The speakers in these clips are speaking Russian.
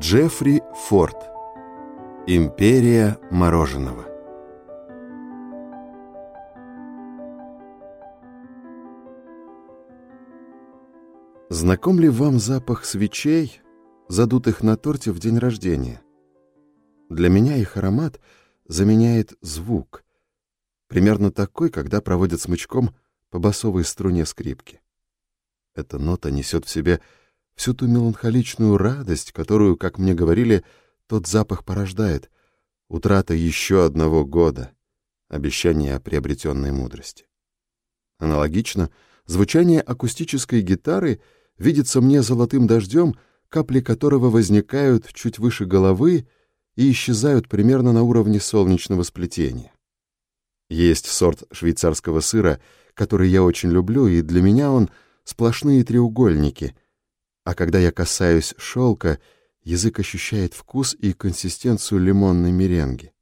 Джеффри Форд Империя мороженого Знаком ли вам запах свечей, задутых на торте в день рождения? Для меня их аромат заменяет звук, примерно такой, когда проводят смычком по басовой струне скрипки. Эта нота несет в себе всю ту меланхоличную радость, которую, как мне говорили, тот запах порождает, утрата еще одного года, обещание о приобретенной мудрости. Аналогично, звучание акустической гитары видится мне золотым дождем, капли которого возникают чуть выше головы и исчезают примерно на уровне солнечного сплетения. Есть сорт швейцарского сыра, который я очень люблю, и для меня он сплошные треугольники — а когда я касаюсь шелка, язык ощущает вкус и консистенцию лимонной меренги.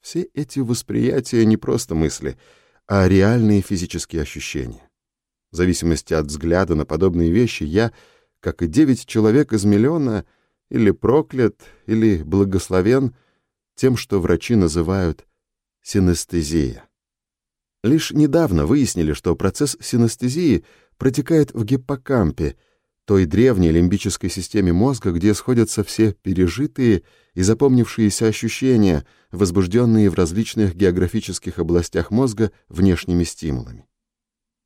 Все эти восприятия не просто мысли, а реальные физические ощущения. В зависимости от взгляда на подобные вещи я, как и девять человек из миллиона, или проклят, или благословен тем, что врачи называют синестезия. Лишь недавно выяснили, что процесс синестезии протекает в гиппокампе, той древней лимбической системе мозга, где сходятся все пережитые и запомнившиеся ощущения, возбужденные в различных географических областях мозга внешними стимулами.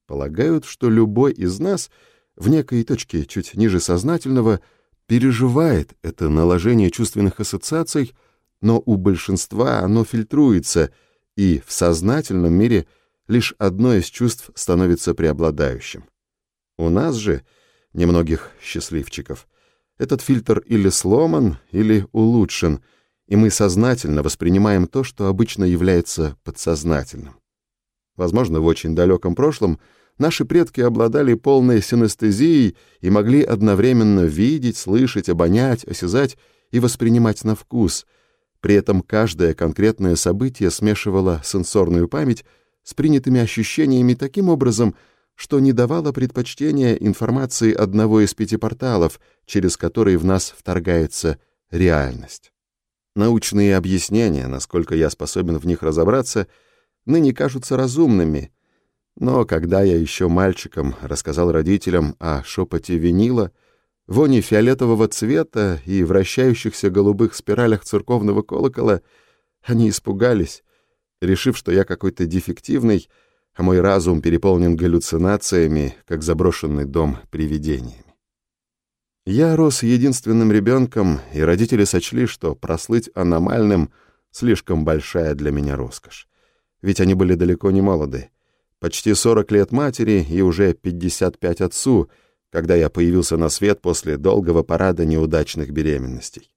Полагают, что любой из нас в некой точке чуть ниже сознательного переживает это наложение чувственных ассоциаций, но у большинства оно фильтруется, и в сознательном мире лишь одно из чувств становится преобладающим. У нас же — немногих счастливчиков. Этот фильтр или сломан, или улучшен, и мы сознательно воспринимаем то, что обычно является подсознательным. Возможно, в очень далеком прошлом наши предки обладали полной синестезией и могли одновременно видеть, слышать, обонять, осязать и воспринимать на вкус. При этом каждое конкретное событие смешивало сенсорную память с принятыми ощущениями таким образом, что не давало предпочтения информации одного из пяти порталов, через который в нас вторгается реальность. Научные объяснения, насколько я способен в них разобраться, ныне кажутся разумными, но когда я еще мальчиком рассказал родителям о шепоте винила, воне фиолетового цвета и вращающихся голубых спиралях церковного колокола, они испугались, решив, что я какой-то дефективный, а мой разум переполнен галлюцинациями, как заброшенный дом привидениями. Я рос единственным ребенком, и родители сочли, что прослыть аномальным — слишком большая для меня роскошь. Ведь они были далеко не молоды. Почти 40 лет матери и уже 55 отцу, когда я появился на свет после долгого парада неудачных беременностей.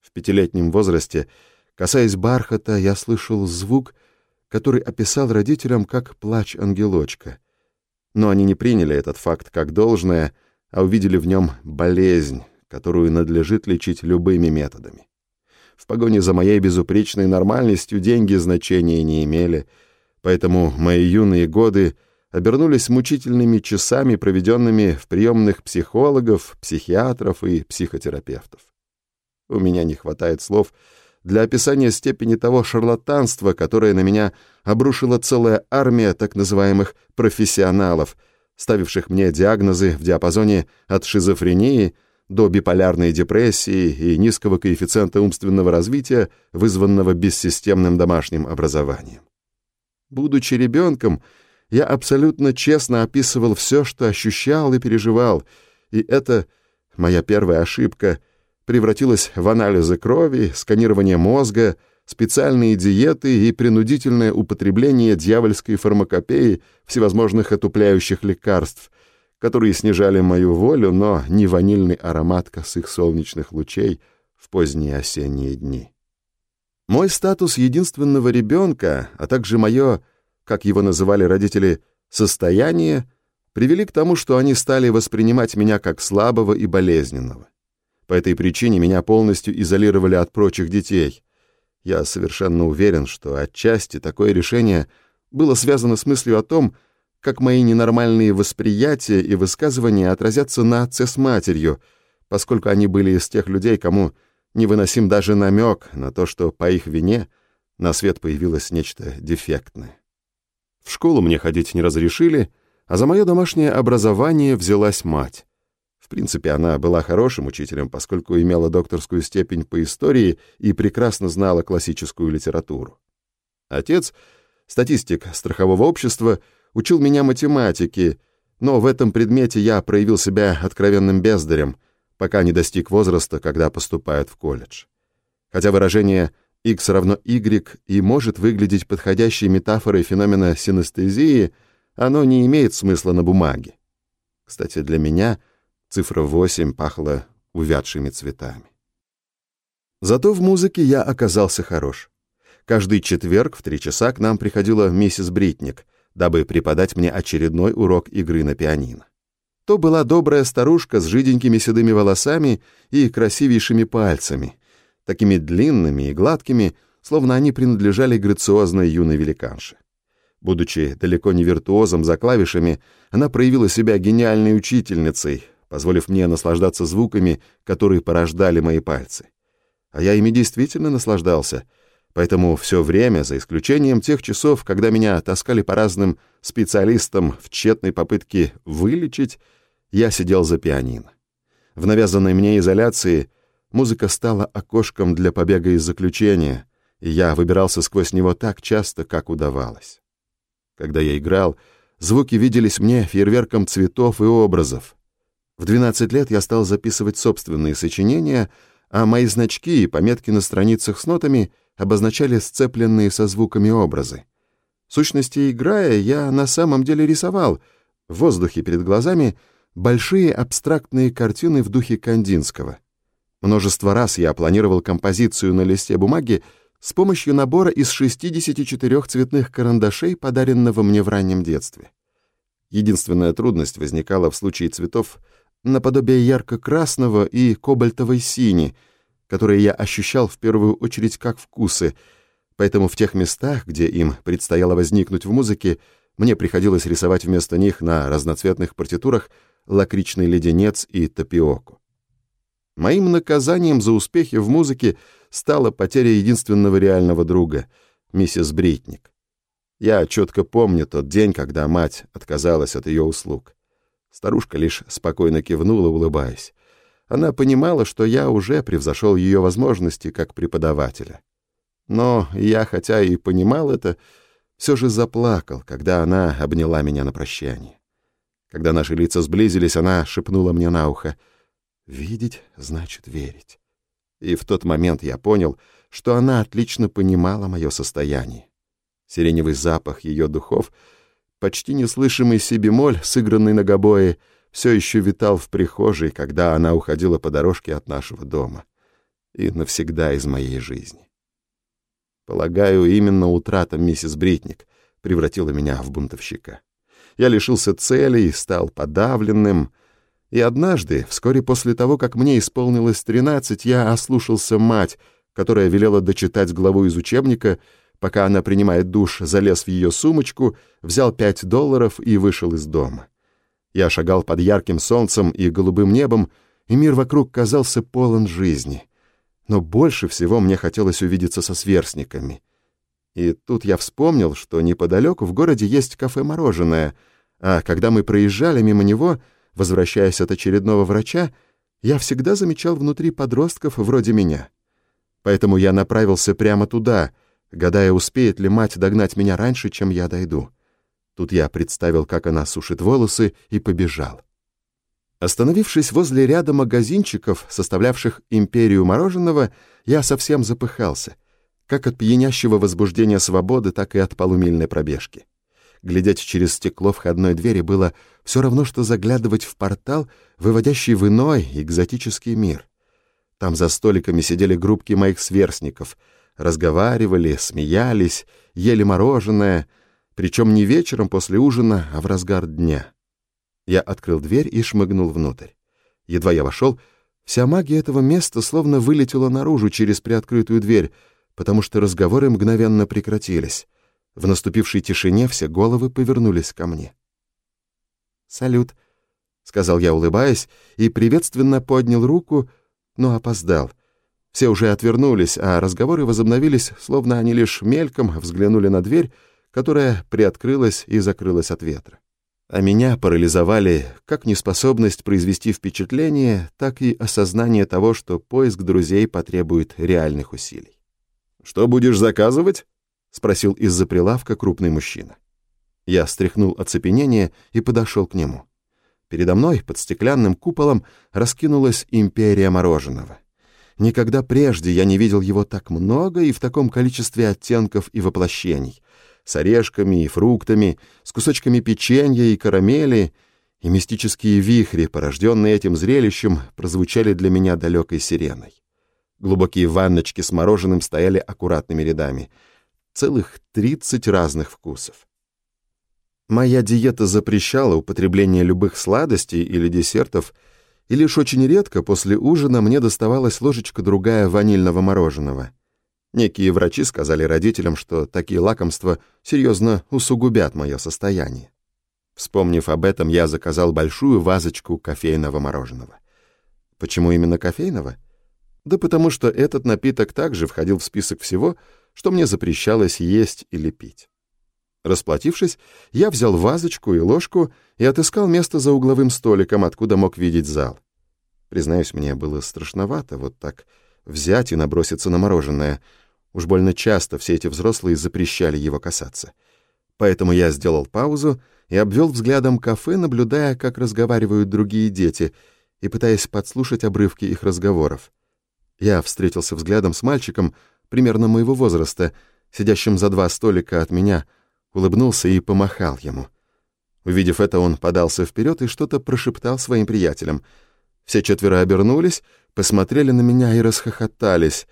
В пятилетнем возрасте, касаясь бархата, я слышал звук — который описал родителям как плач ангелочка. Но они не приняли этот факт как должное, а увидели в нем болезнь, которую надлежит лечить любыми методами. В погоне за моей безупречной нормальностью деньги значения не имели, поэтому мои юные годы обернулись мучительными часами, проведенными в приемных психологов, психиатров и психотерапевтов. У меня не хватает слов, для описания степени того шарлатанства, которое на меня обрушила целая армия так называемых профессионалов, ставивших мне диагнозы в диапазоне от шизофрении до биполярной депрессии и низкого коэффициента умственного развития, вызванного бессистемным домашним образованием. Будучи ребенком, я абсолютно честно описывал все, что ощущал и переживал, и это моя первая ошибка — превратилась в анализы крови, сканирование мозга, специальные диеты и принудительное употребление дьявольской фармакопеи всевозможных отупляющих лекарств, которые снижали мою волю, но не ванильный аромат косых солнечных лучей в поздние осенние дни. Мой статус единственного ребенка, а также мое, как его называли родители, состояние, привели к тому, что они стали воспринимать меня как слабого и болезненного. По этой причине меня полностью изолировали от прочих детей. Я совершенно уверен, что отчасти такое решение было связано с мыслью о том, как мои ненормальные восприятия и высказывания отразятся на отце с матерью, поскольку они были из тех людей, кому невыносим даже намек на то, что по их вине на свет появилось нечто дефектное. В школу мне ходить не разрешили, а за мое домашнее образование взялась мать. В принципе, она была хорошим учителем, поскольку имела докторскую степень по истории и прекрасно знала классическую литературу. Отец, статистик страхового общества, учил меня математике, но в этом предмете я проявил себя откровенным бездарем, пока не достиг возраста, когда поступают в колледж. Хотя выражение x равно y и может выглядеть подходящей метафорой феномена синестезии, оно не имеет смысла на бумаге. Кстати, для меня цифра 8 пахла увядшими цветами. Зато в музыке я оказался хорош. Каждый четверг в три часа к нам приходила миссис Бритник, дабы преподать мне очередной урок игры на пианино. То была добрая старушка с жиденькими седыми волосами и красивейшими пальцами, такими длинными и гладкими, словно они принадлежали грациозной юной великанше. Будучи далеко не виртуозом за клавишами, она проявила себя гениальной учительницей, позволив мне наслаждаться звуками, которые порождали мои пальцы. А я ими действительно наслаждался, поэтому все время, за исключением тех часов, когда меня таскали по разным специалистам в тщетной попытке вылечить, я сидел за пианино. В навязанной мне изоляции Музыка стала окошком для побега из заключения, и я выбирался сквозь него так часто, как удавалось. Когда я играл, звуки виделись мне фейерверком цветов и образов. В 12 лет я стал записывать собственные сочинения, а мои значки и пометки на страницах с нотами обозначали сцепленные со звуками образы. Сущности, играя, я на самом деле рисовал в воздухе перед глазами большие абстрактные картины в духе Кандинского — Множество раз я планировал композицию на листе бумаги с помощью набора из 64 цветных карандашей, подаренного мне в раннем детстве. Единственная трудность возникала в случае цветов наподобие ярко-красного и кобальтовой сини, которые я ощущал в первую очередь как вкусы, поэтому в тех местах, где им предстояло возникнуть в музыке, мне приходилось рисовать вместо них на разноцветных партитурах лакричный леденец и тапиоку. Моим наказанием за успехи в музыке стала потеря единственного реального друга, миссис Бритник. Я четко помню тот день, когда мать отказалась от ее услуг. Старушка лишь спокойно кивнула, улыбаясь. Она понимала, что я уже превзошел ее возможности как преподавателя. Но я, хотя и понимал это, все же заплакал, когда она обняла меня на прощание. Когда наши лица сблизились, она шепнула мне на ухо — Видеть значит верить. И в тот момент я понял, что она отлично понимала мое состояние. Сиреневый запах ее духов, почти неслышимый си-бемоль, сыгранный на гобое, все еще витал в прихожей, когда она уходила по дорожке от нашего дома. И навсегда из моей жизни. Полагаю, именно утрата миссис Бритник превратила меня в бунтовщика. Я лишился цели и стал подавленным, и однажды, вскоре после того, как мне исполнилось тринадцать, я ослушался мать, которая велела дочитать главу из учебника, пока она принимает душ, залез в ее сумочку, взял пять долларов и вышел из дома. Я шагал под ярким солнцем и голубым небом, и мир вокруг казался полон жизни. Но больше всего мне хотелось увидеться со сверстниками. И тут я вспомнил, что неподалеку в городе есть кафе-мороженое, а когда мы проезжали мимо него — Возвращаясь от очередного врача, я всегда замечал внутри подростков вроде меня. Поэтому я направился прямо туда, гадая, успеет ли мать догнать меня раньше, чем я дойду. Тут я представил, как она сушит волосы, и побежал. Остановившись возле ряда магазинчиков, составлявших империю мороженого, я совсем запыхался, как от пьянящего возбуждения свободы, так и от полумильной пробежки. Глядеть через стекло входной двери было все равно, что заглядывать в портал, выводящий в иной экзотический мир. Там за столиками сидели группки моих сверстников, разговаривали, смеялись, ели мороженое, причем не вечером после ужина, а в разгар дня. Я открыл дверь и шмыгнул внутрь. Едва я вошел, вся магия этого места словно вылетела наружу через приоткрытую дверь, потому что разговоры мгновенно прекратились. В наступившей тишине все головы повернулись ко мне. «Салют», — сказал я, улыбаясь, и приветственно поднял руку, но опоздал. Все уже отвернулись, а разговоры возобновились, словно они лишь мельком взглянули на дверь, которая приоткрылась и закрылась от ветра. А меня парализовали как неспособность произвести впечатление, так и осознание того, что поиск друзей потребует реальных усилий. «Что будешь заказывать?» — спросил из-за прилавка крупный мужчина. Я стряхнул оцепенение и подошел к нему. Передо мной, под стеклянным куполом, раскинулась империя мороженого. Никогда прежде я не видел его так много и в таком количестве оттенков и воплощений. С орешками и фруктами, с кусочками печенья и карамели, и мистические вихри, порожденные этим зрелищем, прозвучали для меня далекой сиреной. Глубокие ванночки с мороженым стояли аккуратными рядами. Целых тридцать разных вкусов. Моя диета запрещала употребление любых сладостей или десертов — и лишь очень редко после ужина мне доставалась ложечка другая ванильного мороженого. Некие врачи сказали родителям, что такие лакомства серьезно усугубят мое состояние. Вспомнив об этом, я заказал большую вазочку кофейного мороженого. Почему именно кофейного? Да потому что этот напиток также входил в список всего, что мне запрещалось есть или пить. Расплатившись, я взял вазочку и ложку и отыскал место за угловым столиком, откуда мог видеть зал. Признаюсь, мне было страшновато вот так взять и наброситься на мороженое. Уж больно часто все эти взрослые запрещали его касаться. Поэтому я сделал паузу и обвел взглядом кафе, наблюдая, как разговаривают другие дети, и пытаясь подслушать обрывки их разговоров. Я встретился взглядом с мальчиком примерно моего возраста, сидящим за два столика от меня — улыбнулся и помахал ему. Увидев это, он подался вперед и что-то прошептал своим приятелям. Все четверо обернулись, посмотрели на меня и расхохотались.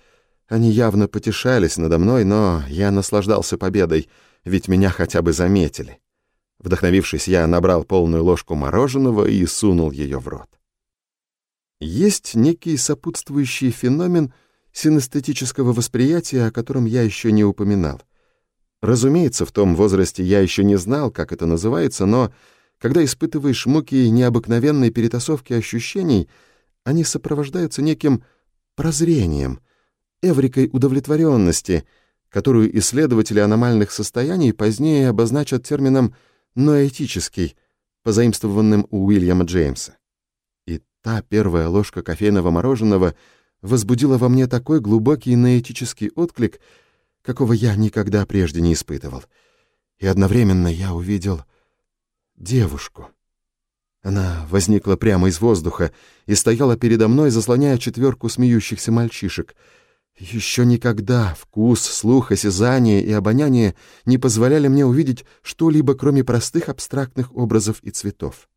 Они явно потешались надо мной, но я наслаждался победой, ведь меня хотя бы заметили. Вдохновившись, я набрал полную ложку мороженого и сунул ее в рот. Есть некий сопутствующий феномен синестетического восприятия, о котором я еще не упоминал. Разумеется, в том возрасте я еще не знал, как это называется, но когда испытываешь муки необыкновенной перетасовки ощущений, они сопровождаются неким прозрением, эврикой удовлетворенности, которую исследователи аномальных состояний позднее обозначат термином «ноэтический», позаимствованным у Уильяма Джеймса. И та первая ложка кофейного мороженого возбудила во мне такой глубокий ноэтический отклик — какого я никогда прежде не испытывал. И одновременно я увидел девушку. Она возникла прямо из воздуха и стояла передо мной, заслоняя четверку смеющихся мальчишек. Еще никогда вкус, слух, осязание и обоняние не позволяли мне увидеть что-либо, кроме простых абстрактных образов и цветов.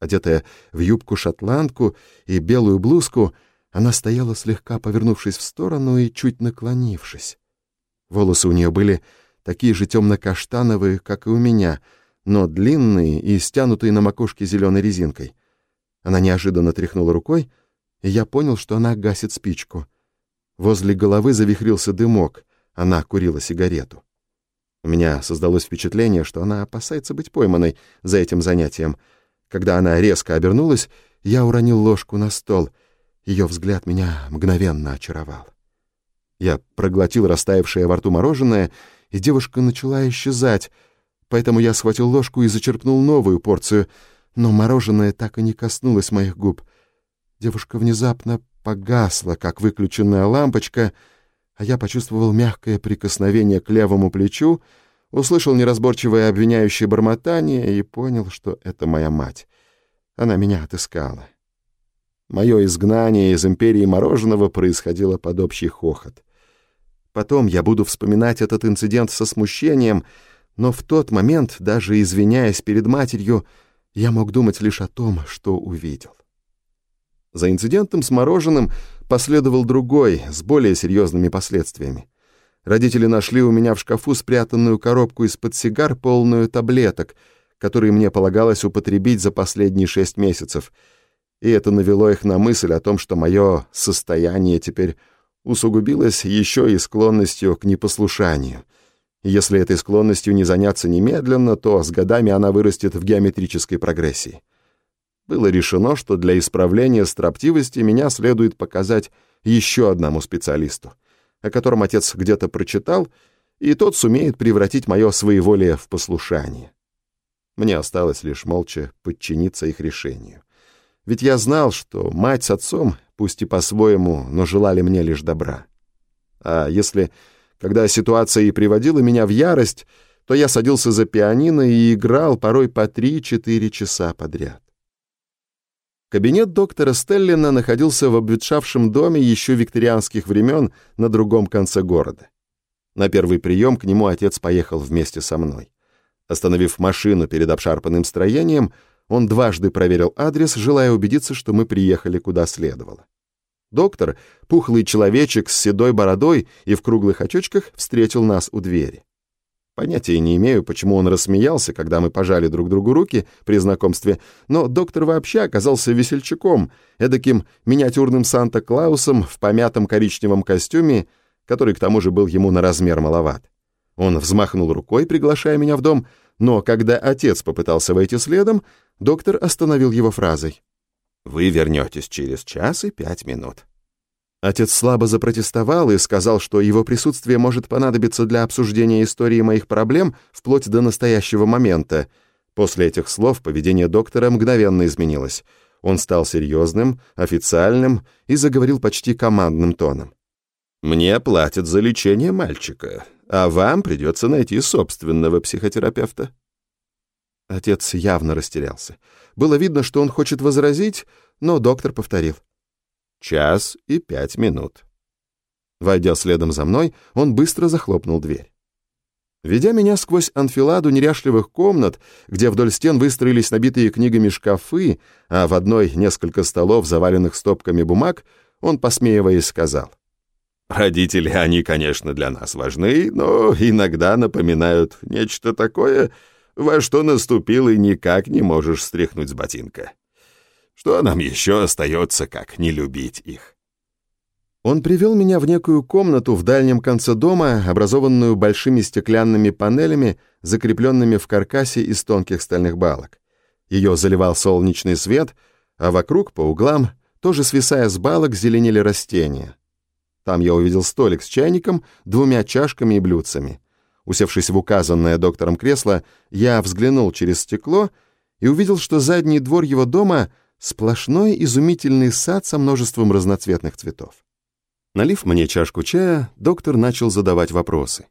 Одетая в юбку-шотландку и белую блузку, она стояла слегка повернувшись в сторону и чуть наклонившись. Волосы у нее были такие же темно-каштановые, как и у меня, но длинные и стянутые на макушке зеленой резинкой. Она неожиданно тряхнула рукой, и я понял, что она гасит спичку. Возле головы завихрился дымок, она курила сигарету. У меня создалось впечатление, что она опасается быть пойманной за этим занятием. Когда она резко обернулась, я уронил ложку на стол. Ее взгляд меня мгновенно очаровал. Я проглотил растаявшее во рту мороженое, и девушка начала исчезать, поэтому я схватил ложку и зачерпнул новую порцию, но мороженое так и не коснулось моих губ. Девушка внезапно погасла, как выключенная лампочка, а я почувствовал мягкое прикосновение к левому плечу, услышал неразборчивое обвиняющее бормотание и понял, что это моя мать. Она меня отыскала. Мое изгнание из империи мороженого происходило под общий хохот. Потом я буду вспоминать этот инцидент со смущением, но в тот момент, даже извиняясь перед матерью, я мог думать лишь о том, что увидел. За инцидентом с мороженым последовал другой, с более серьезными последствиями. Родители нашли у меня в шкафу спрятанную коробку из-под сигар, полную таблеток, которые мне полагалось употребить за последние шесть месяцев — и это навело их на мысль о том, что мое состояние теперь усугубилось еще и склонностью к непослушанию. если этой склонностью не заняться немедленно, то с годами она вырастет в геометрической прогрессии. было решено, что для исправления строптивости меня следует показать еще одному специалисту, о котором отец где-то прочитал, и тот сумеет превратить мое своеволие в послушание. Мне осталось лишь молча подчиниться их решению. Ведь я знал, что мать с отцом, пусть и по-своему, но желали мне лишь добра. А если, когда ситуация и приводила меня в ярость, то я садился за пианино и играл порой по три-четыре часа подряд. Кабинет доктора Стеллина находился в обветшавшем доме еще викторианских времен на другом конце города. На первый прием к нему отец поехал вместе со мной. Остановив машину перед обшарпанным строением, он дважды проверил адрес, желая убедиться, что мы приехали куда следовало. Доктор, пухлый человечек с седой бородой и в круглых очочках, встретил нас у двери. Понятия не имею, почему он рассмеялся, когда мы пожали друг другу руки при знакомстве, но доктор вообще оказался весельчаком, эдаким миниатюрным Санта-Клаусом в помятом коричневом костюме, который к тому же был ему на размер маловат. Он взмахнул рукой, приглашая меня в дом, но когда отец попытался войти следом, доктор остановил его фразой. «Вы вернетесь через час и пять минут». Отец слабо запротестовал и сказал, что его присутствие может понадобиться для обсуждения истории моих проблем вплоть до настоящего момента. После этих слов поведение доктора мгновенно изменилось. Он стал серьезным, официальным и заговорил почти командным тоном. «Мне платят за лечение мальчика, а вам придется найти собственного психотерапевта». Отец явно растерялся. Было видно, что он хочет возразить, но доктор повторил. Час и пять минут. Войдя следом за мной, он быстро захлопнул дверь. Ведя меня сквозь анфиладу неряшливых комнат, где вдоль стен выстроились набитые книгами шкафы, а в одной несколько столов, заваленных стопками бумаг, он, посмеиваясь, сказал. «Родители, они, конечно, для нас важны, но иногда напоминают нечто такое, во что наступил и никак не можешь стряхнуть с ботинка. Что нам еще остается, как не любить их? Он привел меня в некую комнату в дальнем конце дома, образованную большими стеклянными панелями, закрепленными в каркасе из тонких стальных балок. Ее заливал солнечный свет, а вокруг, по углам, тоже свисая с балок, зеленели растения. Там я увидел столик с чайником, двумя чашками и блюдцами. Усевшись в указанное доктором кресло, я взглянул через стекло и увидел, что задний двор его дома — Сплошной изумительный сад со множеством разноцветных цветов. Налив мне чашку чая, доктор начал задавать вопросы.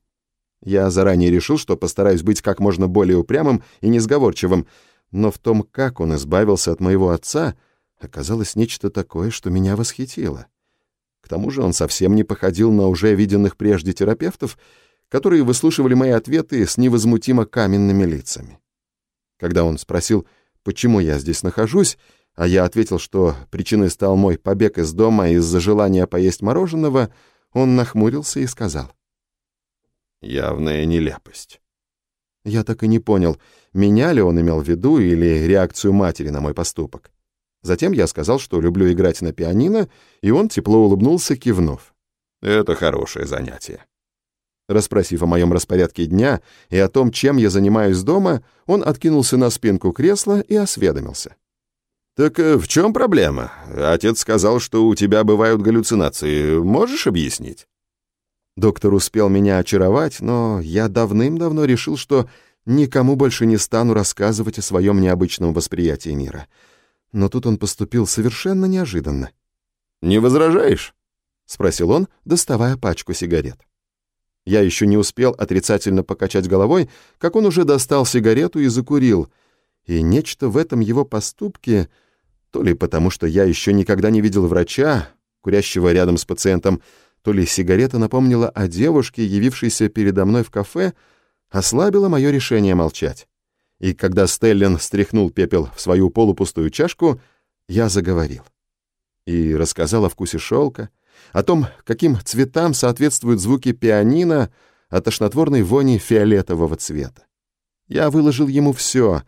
Я заранее решил, что постараюсь быть как можно более упрямым и несговорчивым, но в том, как он избавился от моего отца, оказалось нечто такое, что меня восхитило. К тому же он совсем не походил на уже виденных прежде терапевтов, которые выслушивали мои ответы с невозмутимо каменными лицами. Когда он спросил, почему я здесь нахожусь, а я ответил, что причиной стал мой побег из дома из-за желания поесть мороженого, он нахмурился и сказал. «Явная нелепость». Я так и не понял, меня ли он имел в виду или реакцию матери на мой поступок. Затем я сказал, что люблю играть на пианино, и он тепло улыбнулся, кивнув. «Это хорошее занятие». Расспросив о моем распорядке дня и о том, чем я занимаюсь дома, он откинулся на спинку кресла и осведомился. «Так э, в чем проблема? Отец сказал, что у тебя бывают галлюцинации. Можешь объяснить?» Доктор успел меня очаровать, но я давным-давно решил, что никому больше не стану рассказывать о своем необычном восприятии мира. Но тут он поступил совершенно неожиданно. «Не возражаешь?» — спросил он, доставая пачку сигарет. Я еще не успел отрицательно покачать головой, как он уже достал сигарету и закурил, и нечто в этом его поступке — то ли потому, что я еще никогда не видел врача, курящего рядом с пациентом, то ли сигарета напомнила о девушке, явившейся передо мной в кафе, ослабила мое решение молчать. И когда Стеллин стряхнул пепел в свою полупустую чашку, я заговорил. И рассказал о вкусе шелка, о том, каким цветам соответствуют звуки пианино, о тошнотворной вони фиолетового цвета. Я выложил ему все,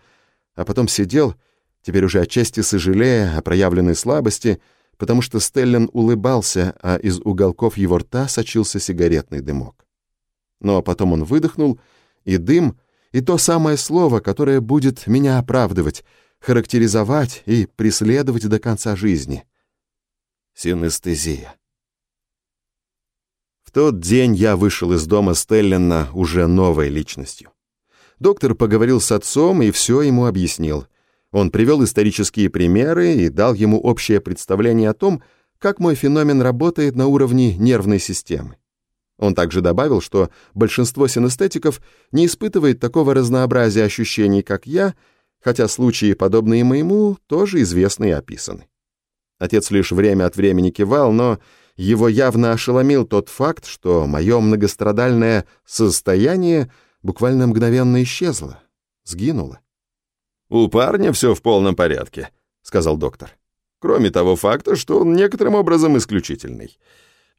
а потом сидел теперь уже отчасти сожалея о проявленной слабости, потому что Стеллен улыбался, а из уголков его рта сочился сигаретный дымок. Но потом он выдохнул, и дым, и то самое слово, которое будет меня оправдывать, характеризовать и преследовать до конца жизни. Синестезия. В тот день я вышел из дома Стеллина уже новой личностью. Доктор поговорил с отцом и все ему объяснил. Он привел исторические примеры и дал ему общее представление о том, как мой феномен работает на уровне нервной системы. Он также добавил, что большинство синестетиков не испытывает такого разнообразия ощущений, как я, хотя случаи, подобные моему, тоже известны и описаны. Отец лишь время от времени кивал, но его явно ошеломил тот факт, что мое многострадальное состояние буквально мгновенно исчезло, сгинуло. «У парня все в полном порядке», — сказал доктор. «Кроме того факта, что он некоторым образом исключительный.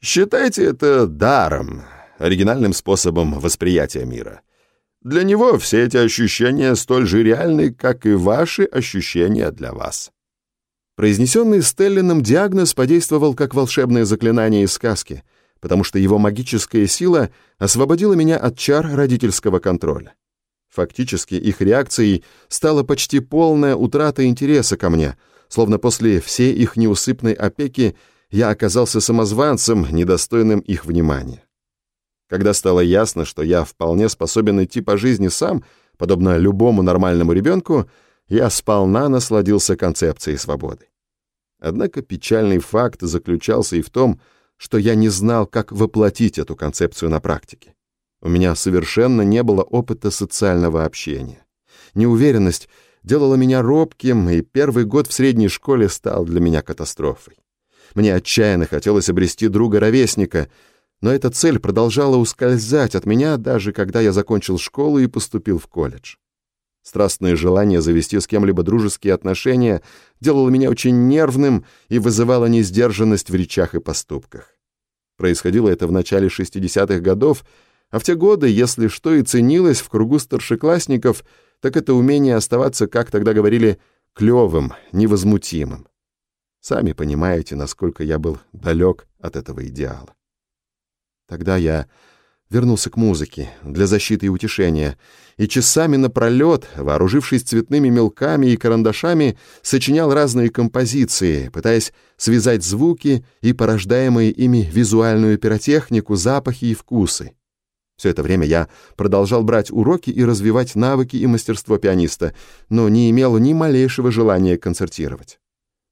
Считайте это даром, оригинальным способом восприятия мира. Для него все эти ощущения столь же реальны, как и ваши ощущения для вас». Произнесенный Стеллином диагноз подействовал как волшебное заклинание из сказки, потому что его магическая сила освободила меня от чар родительского контроля. Фактически их реакцией стала почти полная утрата интереса ко мне, словно после всей их неусыпной опеки я оказался самозванцем, недостойным их внимания. Когда стало ясно, что я вполне способен идти по жизни сам, подобно любому нормальному ребенку, я сполна насладился концепцией свободы. Однако печальный факт заключался и в том, что я не знал, как воплотить эту концепцию на практике. У меня совершенно не было опыта социального общения. Неуверенность делала меня робким, и первый год в средней школе стал для меня катастрофой. Мне отчаянно хотелось обрести друга-ровесника, но эта цель продолжала ускользать от меня, даже когда я закончил школу и поступил в колледж. Страстное желание завести с кем-либо дружеские отношения делало меня очень нервным и вызывало несдержанность в речах и поступках. Происходило это в начале 60-х годов, а в те годы, если что и ценилось в кругу старшеклассников, так это умение оставаться, как тогда говорили, клевым, невозмутимым. Сами понимаете, насколько я был далек от этого идеала. Тогда я вернулся к музыке для защиты и утешения, и часами напролет, вооружившись цветными мелками и карандашами, сочинял разные композиции, пытаясь связать звуки и порождаемые ими визуальную пиротехнику, запахи и вкусы. Все это время я продолжал брать уроки и развивать навыки и мастерство пианиста, но не имел ни малейшего желания концертировать.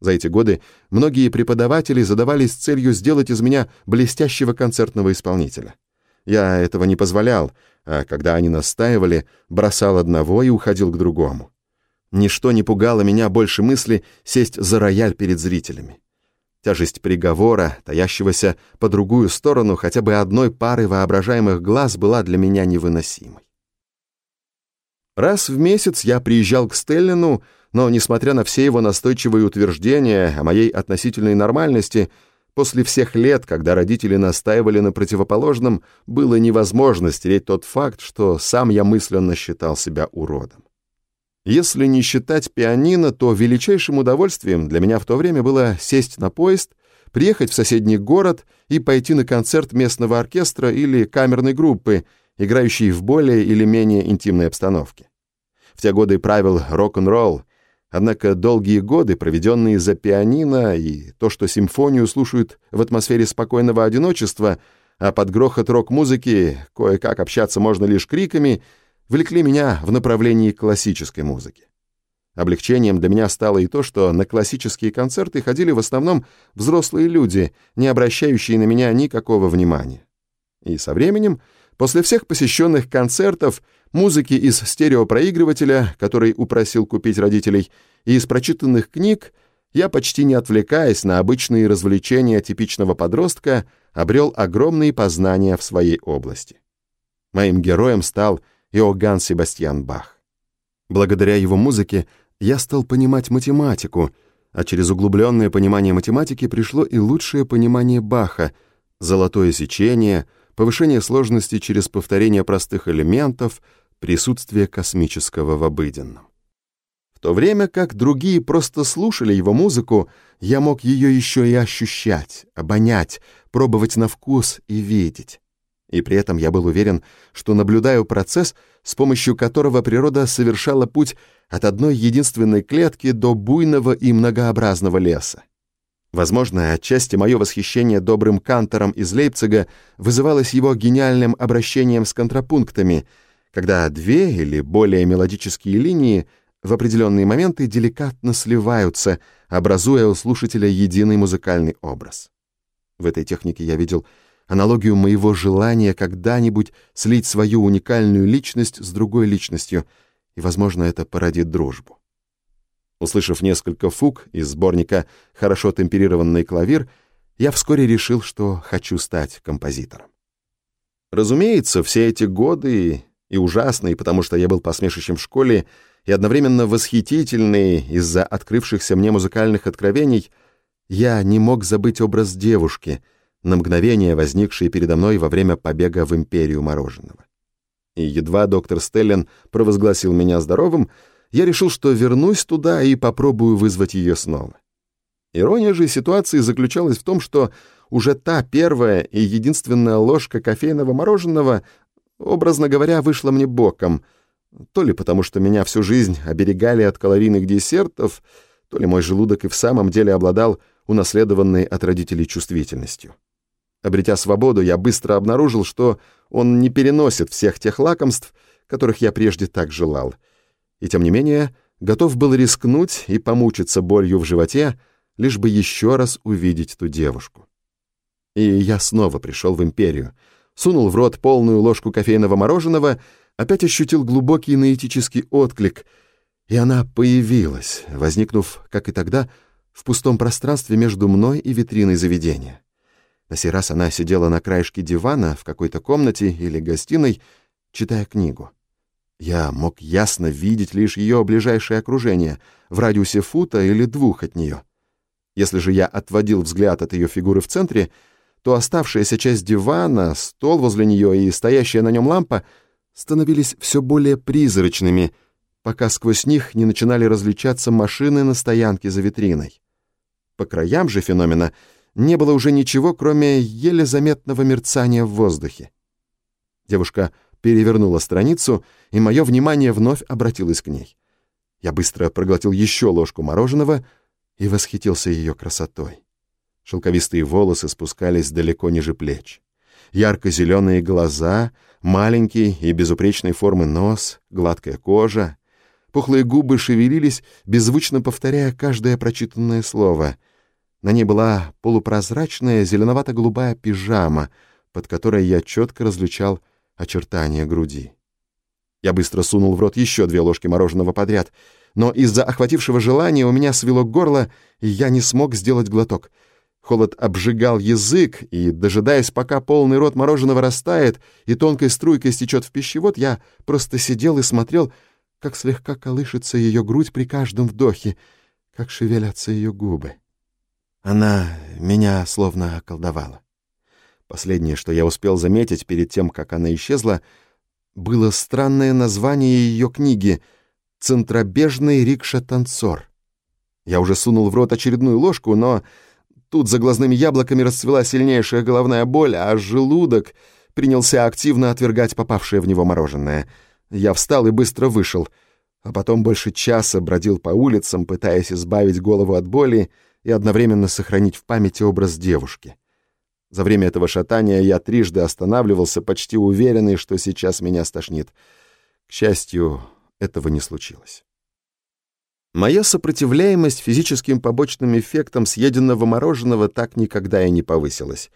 За эти годы многие преподаватели задавались целью сделать из меня блестящего концертного исполнителя. Я этого не позволял, а когда они настаивали, бросал одного и уходил к другому. Ничто не пугало меня больше мысли сесть за рояль перед зрителями. Тяжесть приговора, таящегося по другую сторону хотя бы одной пары воображаемых глаз, была для меня невыносимой. Раз в месяц я приезжал к Стеллину, но, несмотря на все его настойчивые утверждения о моей относительной нормальности, после всех лет, когда родители настаивали на противоположном, было невозможно стереть тот факт, что сам я мысленно считал себя уродом. Если не считать пианино, то величайшим удовольствием для меня в то время было сесть на поезд, приехать в соседний город и пойти на концерт местного оркестра или камерной группы, играющей в более или менее интимной обстановке. В те годы правил рок-н-ролл, Однако долгие годы, проведенные за пианино, и то, что симфонию слушают в атмосфере спокойного одиночества, а под грохот рок-музыки кое-как общаться можно лишь криками, влекли меня в направлении классической музыки. Облегчением для меня стало и то, что на классические концерты ходили в основном взрослые люди, не обращающие на меня никакого внимания. И со временем, после всех посещенных концертов, музыки из стереопроигрывателя, который упросил купить родителей, и из прочитанных книг, я, почти не отвлекаясь на обычные развлечения типичного подростка, обрел огромные познания в своей области. Моим героем стал Иоганн Себастьян Бах. Благодаря его музыке я стал понимать математику, а через углубленное понимание математики пришло и лучшее понимание Баха, золотое сечение, повышение сложности через повторение простых элементов — присутствие космического в обыденном. В то время как другие просто слушали его музыку, я мог ее еще и ощущать, обонять, пробовать на вкус и видеть. И при этом я был уверен, что наблюдаю процесс, с помощью которого природа совершала путь от одной единственной клетки до буйного и многообразного леса. Возможно, отчасти мое восхищение добрым кантором из Лейпцига вызывалось его гениальным обращением с контрапунктами, когда две или более мелодические линии в определенные моменты деликатно сливаются, образуя у слушателя единый музыкальный образ. В этой технике я видел аналогию моего желания когда-нибудь слить свою уникальную личность с другой личностью, и, возможно, это породит дружбу. Услышав несколько фуг из сборника «Хорошо темперированный клавир», я вскоре решил, что хочу стать композитором. Разумеется, все эти годы и ужасные, потому что я был посмешищем в школе, и одновременно восхитительные из-за открывшихся мне музыкальных откровений, я не мог забыть образ девушки, на мгновение возникшей передо мной во время побега в империю мороженого. И едва доктор Стеллен провозгласил меня здоровым, я решил, что вернусь туда и попробую вызвать ее снова. Ирония же ситуации заключалась в том, что уже та первая и единственная ложка кофейного мороженого, образно говоря, вышла мне боком, то ли потому, что меня всю жизнь оберегали от калорийных десертов, то ли мой желудок и в самом деле обладал унаследованной от родителей чувствительностью. Обретя свободу, я быстро обнаружил, что он не переносит всех тех лакомств, которых я прежде так желал — и тем не менее готов был рискнуть и помучиться болью в животе, лишь бы еще раз увидеть ту девушку. И я снова пришел в империю, сунул в рот полную ложку кофейного мороженого, опять ощутил глубокий наитический отклик, и она появилась, возникнув, как и тогда, в пустом пространстве между мной и витриной заведения. На сей раз она сидела на краешке дивана в какой-то комнате или гостиной, читая книгу. Я мог ясно видеть лишь ее ближайшее окружение, в радиусе фута или двух от нее. Если же я отводил взгляд от ее фигуры в центре, то оставшаяся часть дивана, стол возле нее и стоящая на нем лампа становились все более призрачными, пока сквозь них не начинали различаться машины на стоянке за витриной. По краям же феномена не было уже ничего, кроме еле заметного мерцания в воздухе. Девушка перевернула страницу, и мое внимание вновь обратилось к ней. Я быстро проглотил еще ложку мороженого и восхитился ее красотой. Шелковистые волосы спускались далеко ниже плеч. Ярко-зеленые глаза, маленький и безупречной формы нос, гладкая кожа. Пухлые губы шевелились, беззвучно повторяя каждое прочитанное слово. На ней была полупрозрачная зеленовато-голубая пижама, под которой я четко различал очертания груди. Я быстро сунул в рот еще две ложки мороженого подряд, но из-за охватившего желания у меня свело горло, и я не смог сделать глоток. Холод обжигал язык, и, дожидаясь, пока полный рот мороженого растает и тонкой струйкой стечет в пищевод, я просто сидел и смотрел, как слегка колышется ее грудь при каждом вдохе, как шевелятся ее губы. Она меня словно околдовала. Последнее, что я успел заметить перед тем, как она исчезла, было странное название ее книги «Центробежный рикша-танцор». Я уже сунул в рот очередную ложку, но тут за глазными яблоками расцвела сильнейшая головная боль, а желудок принялся активно отвергать попавшее в него мороженое. Я встал и быстро вышел, а потом больше часа бродил по улицам, пытаясь избавить голову от боли и одновременно сохранить в памяти образ девушки. За время этого шатания я трижды останавливался, почти уверенный, что сейчас меня стошнит. К счастью, этого не случилось. Моя сопротивляемость физическим побочным эффектам съеденного мороженого так никогда и не повысилась.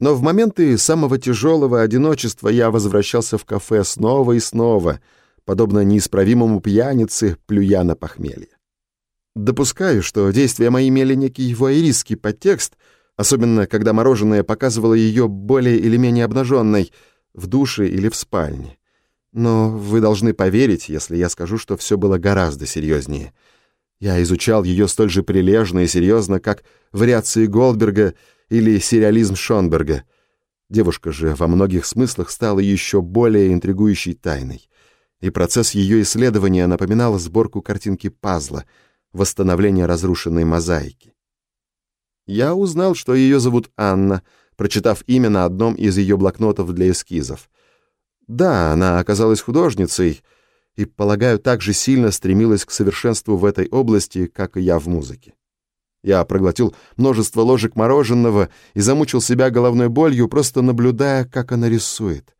Но в моменты самого тяжелого одиночества я возвращался в кафе снова и снова, подобно неисправимому пьянице, плюя на похмелье. Допускаю, что действия мои имели некий вуайеристский подтекст — особенно когда мороженое показывало ее более или менее обнаженной в душе или в спальне. Но вы должны поверить, если я скажу, что все было гораздо серьезнее. Я изучал ее столь же прилежно и серьезно, как вариации Голдберга или сериализм Шонберга. Девушка же во многих смыслах стала еще более интригующей тайной, и процесс ее исследования напоминал сборку картинки пазла, восстановление разрушенной мозаики. Я узнал, что ее зовут Анна, прочитав имя на одном из ее блокнотов для эскизов. Да, она оказалась художницей и, полагаю, так же сильно стремилась к совершенству в этой области, как и я в музыке. Я проглотил множество ложек мороженого и замучил себя головной болью, просто наблюдая, как она рисует.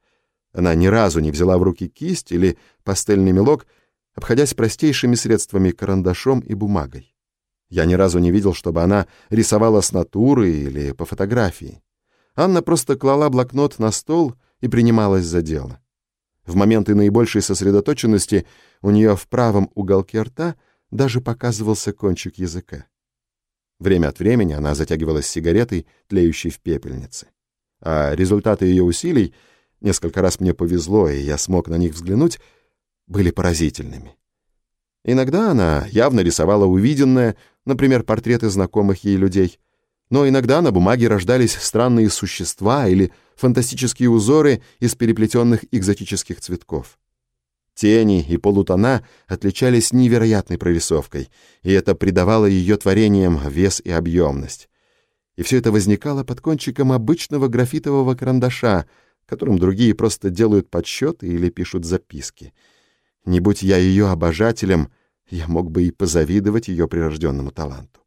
Она ни разу не взяла в руки кисть или пастельный мелок, обходясь простейшими средствами карандашом и бумагой. Я ни разу не видел, чтобы она рисовала с натуры или по фотографии. Анна просто клала блокнот на стол и принималась за дело. В моменты наибольшей сосредоточенности у нее в правом уголке рта даже показывался кончик языка. Время от времени она затягивалась сигаретой, тлеющей в пепельнице. А результаты ее усилий, несколько раз мне повезло, и я смог на них взглянуть, были поразительными. Иногда она явно рисовала увиденное, например, портреты знакомых ей людей, но иногда на бумаге рождались странные существа или фантастические узоры из переплетенных экзотических цветков. Тени и полутона отличались невероятной прорисовкой, и это придавало ее творениям вес и объемность. И все это возникало под кончиком обычного графитового карандаша, которым другие просто делают подсчеты или пишут записки. Не будь я ее обожателем, я мог бы и позавидовать ее прирожденному таланту.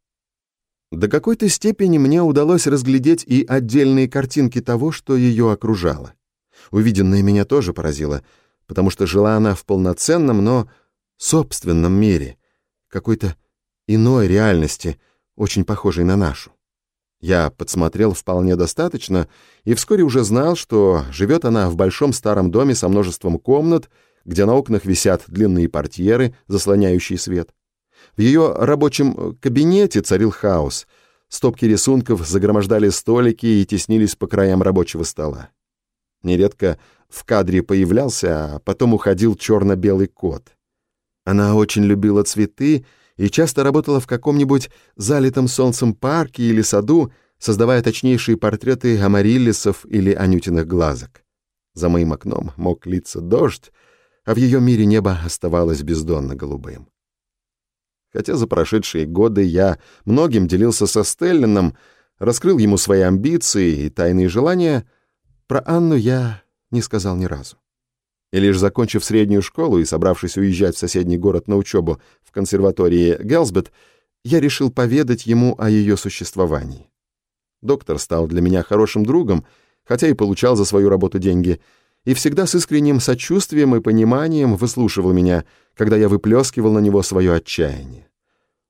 До какой-то степени мне удалось разглядеть и отдельные картинки того, что ее окружало. Увиденное меня тоже поразило — потому что жила она в полноценном, но собственном мире, какой-то иной реальности, очень похожей на нашу. Я подсмотрел вполне достаточно и вскоре уже знал, что живет она в большом старом доме со множеством комнат, где на окнах висят длинные портьеры, заслоняющие свет. В ее рабочем кабинете царил хаос. Стопки рисунков загромождали столики и теснились по краям рабочего стола. Нередко в кадре появлялся, а потом уходил черно-белый кот. Она очень любила цветы и часто работала в каком-нибудь залитом солнцем парке или саду, создавая точнейшие портреты амариллисов или анютиных глазок. За моим окном мог литься дождь, а в ее мире небо оставалось бездонно голубым. Хотя за прошедшие годы я многим делился со Стеллином, раскрыл ему свои амбиции и тайные желания, про Анну я не сказал ни разу. И лишь закончив среднюю школу и собравшись уезжать в соседний город на учебу в консерватории Гелсбет, я решил поведать ему о ее существовании. Доктор стал для меня хорошим другом, хотя и получал за свою работу деньги, и всегда с искренним сочувствием и пониманием выслушивал меня, когда я выплескивал на него свое отчаяние.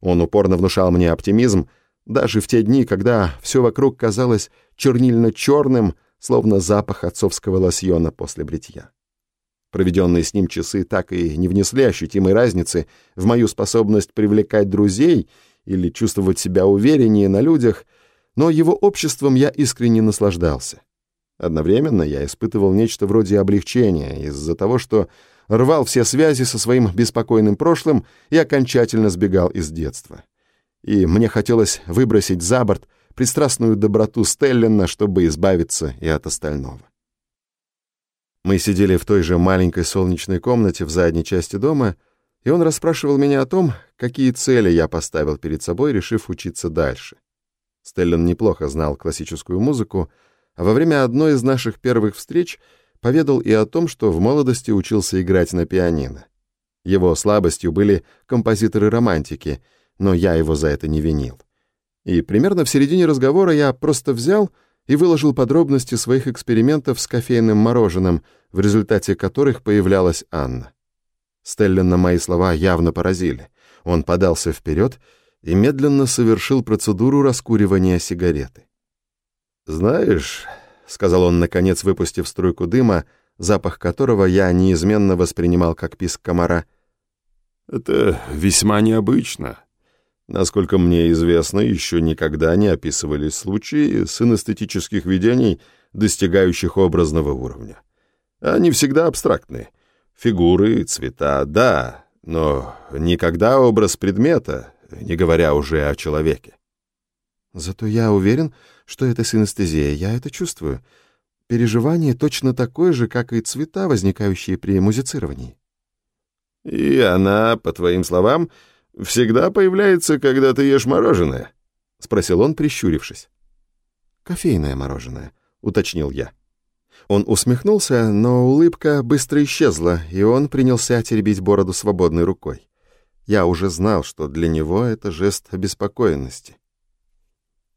Он упорно внушал мне оптимизм, даже в те дни, когда все вокруг казалось чернильно-черным, словно запах отцовского лосьона после бритья. Проведенные с ним часы так и не внесли ощутимой разницы в мою способность привлекать друзей или чувствовать себя увереннее на людях, но его обществом я искренне наслаждался. Одновременно я испытывал нечто вроде облегчения из-за того, что рвал все связи со своим беспокойным прошлым и окончательно сбегал из детства. И мне хотелось выбросить за борт — пристрастную доброту Стеллина, чтобы избавиться и от остального. Мы сидели в той же маленькой солнечной комнате в задней части дома, и он расспрашивал меня о том, какие цели я поставил перед собой, решив учиться дальше. Стеллин неплохо знал классическую музыку, во время одной из наших первых встреч поведал и о том, что в молодости учился играть на пианино. Его слабостью были композиторы-романтики, но я его за это не винил. И примерно в середине разговора я просто взял и выложил подробности своих экспериментов с кофейным мороженым, в результате которых появлялась Анна. Стеллина мои слова явно поразили. Он подался вперед и медленно совершил процедуру раскуривания сигареты. «Знаешь», — сказал он, наконец выпустив струйку дыма, запах которого я неизменно воспринимал как писк комара, — «это весьма необычно». Насколько мне известно, еще никогда не описывались случаи синестетических видений, достигающих образного уровня. Они всегда абстрактны. Фигуры, цвета, да, но никогда образ предмета, не говоря уже о человеке. Зато я уверен, что это синестезия, я это чувствую. Переживание точно такое же, как и цвета, возникающие при музицировании. И она, по твоим словам, всегда появляется, когда ты ешь мороженое?» — спросил он, прищурившись. «Кофейное мороженое», — уточнил я. Он усмехнулся, но улыбка быстро исчезла, и он принялся теребить бороду свободной рукой. Я уже знал, что для него это жест обеспокоенности.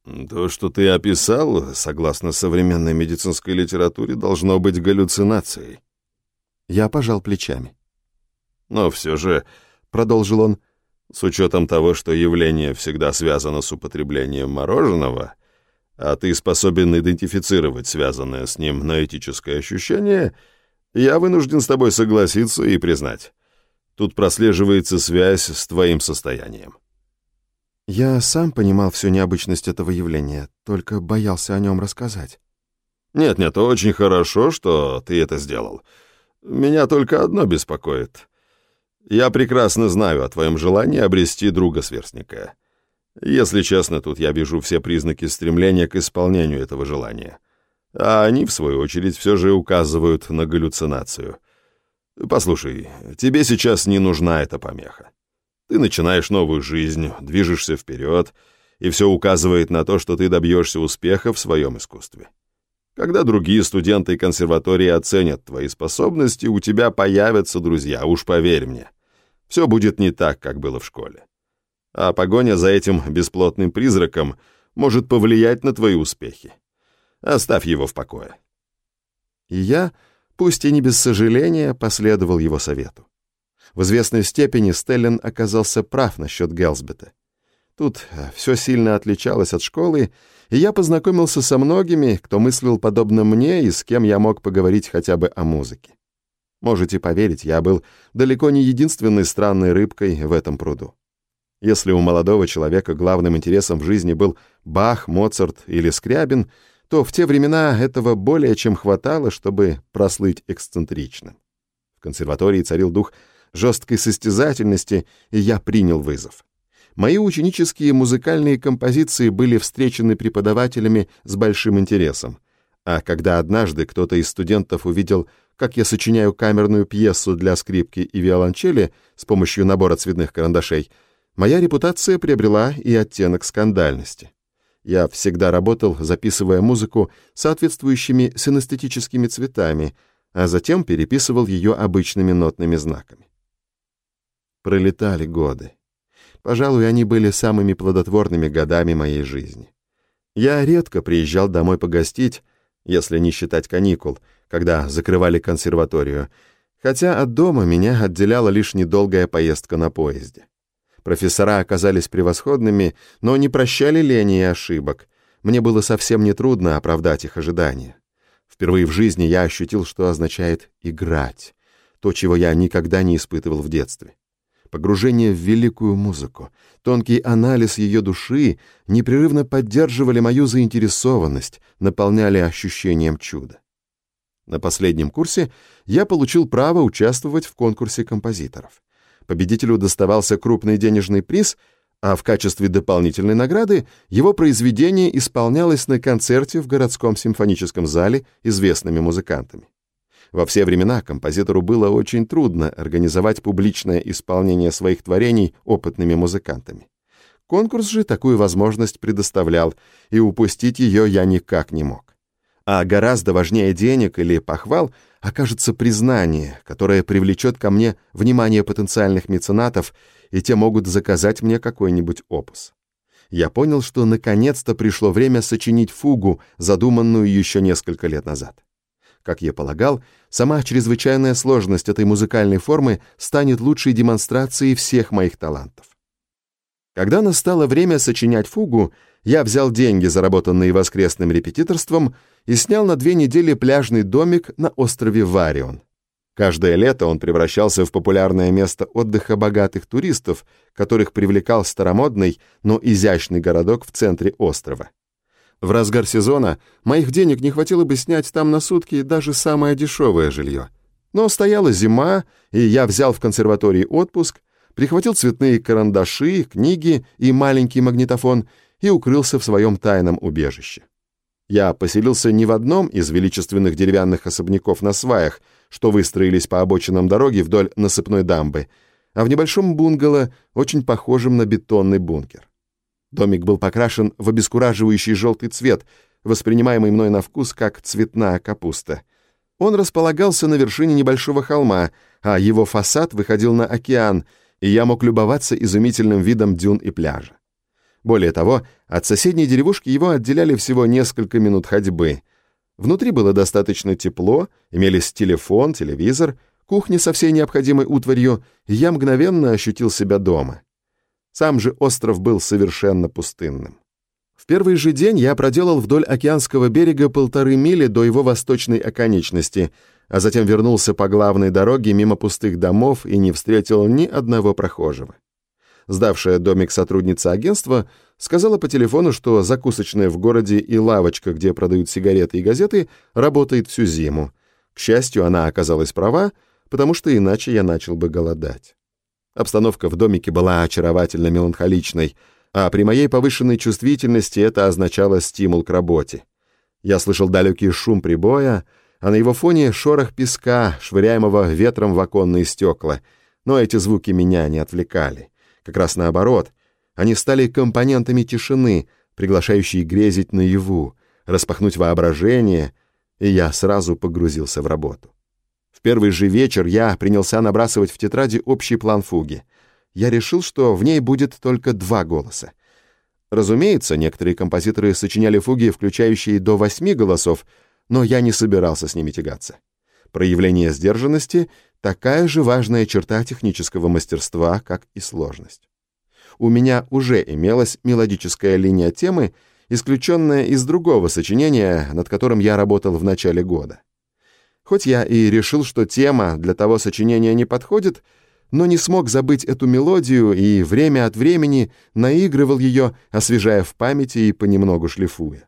То, что ты описал, согласно современной медицинской литературе, должно быть галлюцинацией. Я пожал плечами. Но все же, — продолжил он, — с учетом того, что явление всегда связано с употреблением мороженого, а ты способен идентифицировать связанное с ним ноэтическое ощущение, я вынужден с тобой согласиться и признать. Тут прослеживается связь с твоим состоянием. Я сам понимал всю необычность этого явления, только боялся о нем рассказать. Нет-нет, очень хорошо, что ты это сделал. Меня только одно беспокоит. Я прекрасно знаю о твоем желании обрести друга-сверстника. Если честно, тут я вижу все признаки стремления к исполнению этого желания. А они, в свою очередь, все же указывают на галлюцинацию. Послушай, тебе сейчас не нужна эта помеха. Ты начинаешь новую жизнь, движешься вперед, и все указывает на то, что ты добьешься успеха в своем искусстве. Когда другие студенты консерватории оценят твои способности, у тебя появятся друзья, уж поверь мне. Все будет не так, как было в школе. А погоня за этим бесплотным призраком может повлиять на твои успехи. Оставь его в покое. И я, пусть и не без сожаления, последовал его совету. В известной степени Стеллен оказался прав насчет Гелсбета. Тут э, все сильно отличалось от школы, и я познакомился со многими, кто мыслил подобно мне и с кем я мог поговорить хотя бы о музыке. Можете поверить, я был далеко не единственной странной рыбкой в этом пруду. Если у молодого человека главным интересом в жизни был Бах, Моцарт или Скрябин, то в те времена этого более чем хватало, чтобы прослыть эксцентричным. В консерватории царил дух жесткой состязательности, и я принял вызов. Мои ученические музыкальные композиции были встречены преподавателями с большим интересом. А когда однажды кто-то из студентов увидел, как я сочиняю камерную пьесу для скрипки и виолончели с помощью набора цветных карандашей, моя репутация приобрела и оттенок скандальности. Я всегда работал, записывая музыку соответствующими синестетическими цветами, а затем переписывал ее обычными нотными знаками. Пролетали годы. Пожалуй, они были самыми плодотворными годами моей жизни. Я редко приезжал домой погостить, если не считать каникул, когда закрывали консерваторию, хотя от дома меня отделяла лишь недолгая поездка на поезде. Профессора оказались превосходными, но не прощали лени и ошибок. Мне было совсем нетрудно оправдать их ожидания. Впервые в жизни я ощутил, что означает «играть», то, чего я никогда не испытывал в детстве погружение в великую музыку, тонкий анализ ее души непрерывно поддерживали мою заинтересованность, наполняли ощущением чуда. На последнем курсе я получил право участвовать в конкурсе композиторов. Победителю доставался крупный денежный приз, а в качестве дополнительной награды его произведение исполнялось на концерте в городском симфоническом зале известными музыкантами. Во все времена композитору было очень трудно организовать публичное исполнение своих творений опытными музыкантами. Конкурс же такую возможность предоставлял, и упустить ее я никак не мог. А гораздо важнее денег или похвал окажется признание, которое привлечет ко мне внимание потенциальных меценатов, и те могут заказать мне какой-нибудь опус. Я понял, что наконец-то пришло время сочинить фугу, задуманную еще несколько лет назад. Как я полагал, сама чрезвычайная сложность этой музыкальной формы станет лучшей демонстрацией всех моих талантов. Когда настало время сочинять фугу, я взял деньги, заработанные воскресным репетиторством, и снял на две недели пляжный домик на острове Варион. Каждое лето он превращался в популярное место отдыха богатых туристов, которых привлекал старомодный, но изящный городок в центре острова. В разгар сезона моих денег не хватило бы снять там на сутки даже самое дешевое жилье. Но стояла зима, и я взял в консерватории отпуск, прихватил цветные карандаши, книги и маленький магнитофон и укрылся в своем тайном убежище. Я поселился не в одном из величественных деревянных особняков на сваях, что выстроились по обочинам дороги вдоль насыпной дамбы, а в небольшом бунгало, очень похожем на бетонный бункер. Домик был покрашен в обескураживающий желтый цвет, воспринимаемый мной на вкус как цветная капуста. Он располагался на вершине небольшого холма, а его фасад выходил на океан, и я мог любоваться изумительным видом дюн и пляжа. Более того, от соседней деревушки его отделяли всего несколько минут ходьбы. Внутри было достаточно тепло, имелись телефон, телевизор, кухня со всей необходимой утварью, и я мгновенно ощутил себя дома. Сам же остров был совершенно пустынным. В первый же день я проделал вдоль океанского берега полторы мили до его восточной оконечности, а затем вернулся по главной дороге мимо пустых домов и не встретил ни одного прохожего. Сдавшая домик сотрудница агентства сказала по телефону, что закусочная в городе и лавочка, где продают сигареты и газеты, работает всю зиму. К счастью, она оказалась права, потому что иначе я начал бы голодать. Обстановка в домике была очаровательно меланхоличной, а при моей повышенной чувствительности это означало стимул к работе. Я слышал далекий шум прибоя, а на его фоне шорох песка, швыряемого ветром в оконные стекла, но эти звуки меня не отвлекали. Как раз наоборот, они стали компонентами тишины, приглашающей грезить наяву, распахнуть воображение, и я сразу погрузился в работу первый же вечер я принялся набрасывать в тетради общий план фуги. Я решил, что в ней будет только два голоса. Разумеется, некоторые композиторы сочиняли фуги, включающие до восьми голосов, но я не собирался с ними тягаться. Проявление сдержанности — такая же важная черта технического мастерства, как и сложность. У меня уже имелась мелодическая линия темы, исключенная из другого сочинения, над которым я работал в начале года. Хоть я и решил, что тема для того сочинения не подходит, но не смог забыть эту мелодию и время от времени наигрывал ее, освежая в памяти и понемногу шлифуя.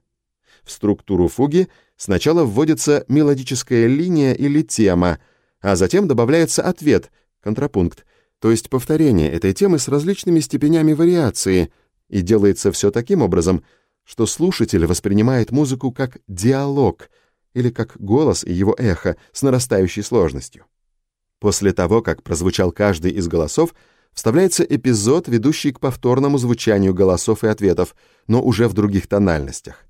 В структуру фуги сначала вводится мелодическая линия или тема, а затем добавляется ответ, контрапункт, то есть повторение этой темы с различными степенями вариации, и делается все таким образом, что слушатель воспринимает музыку как диалог — или как голос и его эхо с нарастающей сложностью. После того, как прозвучал каждый из голосов, вставляется эпизод, ведущий к повторному звучанию голосов и ответов, но уже в других тональностях.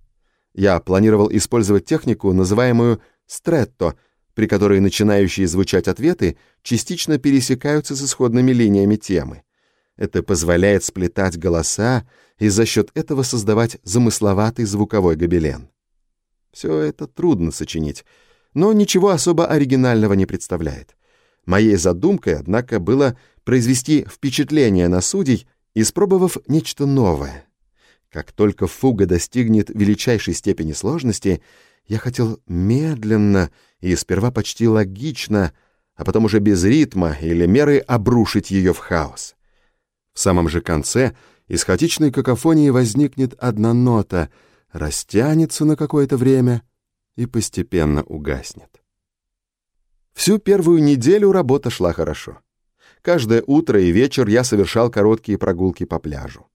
Я планировал использовать технику, называемую стретто, при которой начинающие звучать ответы частично пересекаются с исходными линиями темы. Это позволяет сплетать голоса и за счет этого создавать замысловатый звуковой гобелен. Все это трудно сочинить, но ничего особо оригинального не представляет. Моей задумкой, однако, было произвести впечатление на судей, испробовав нечто новое. Как только фуга достигнет величайшей степени сложности, я хотел медленно и сперва почти логично, а потом уже без ритма или меры обрушить ее в хаос. В самом же конце из хаотичной какофонии возникнет одна нота — растянется на какое-то время и постепенно угаснет. Всю первую неделю работа шла хорошо. Каждое утро и вечер я совершал короткие прогулки по пляжу.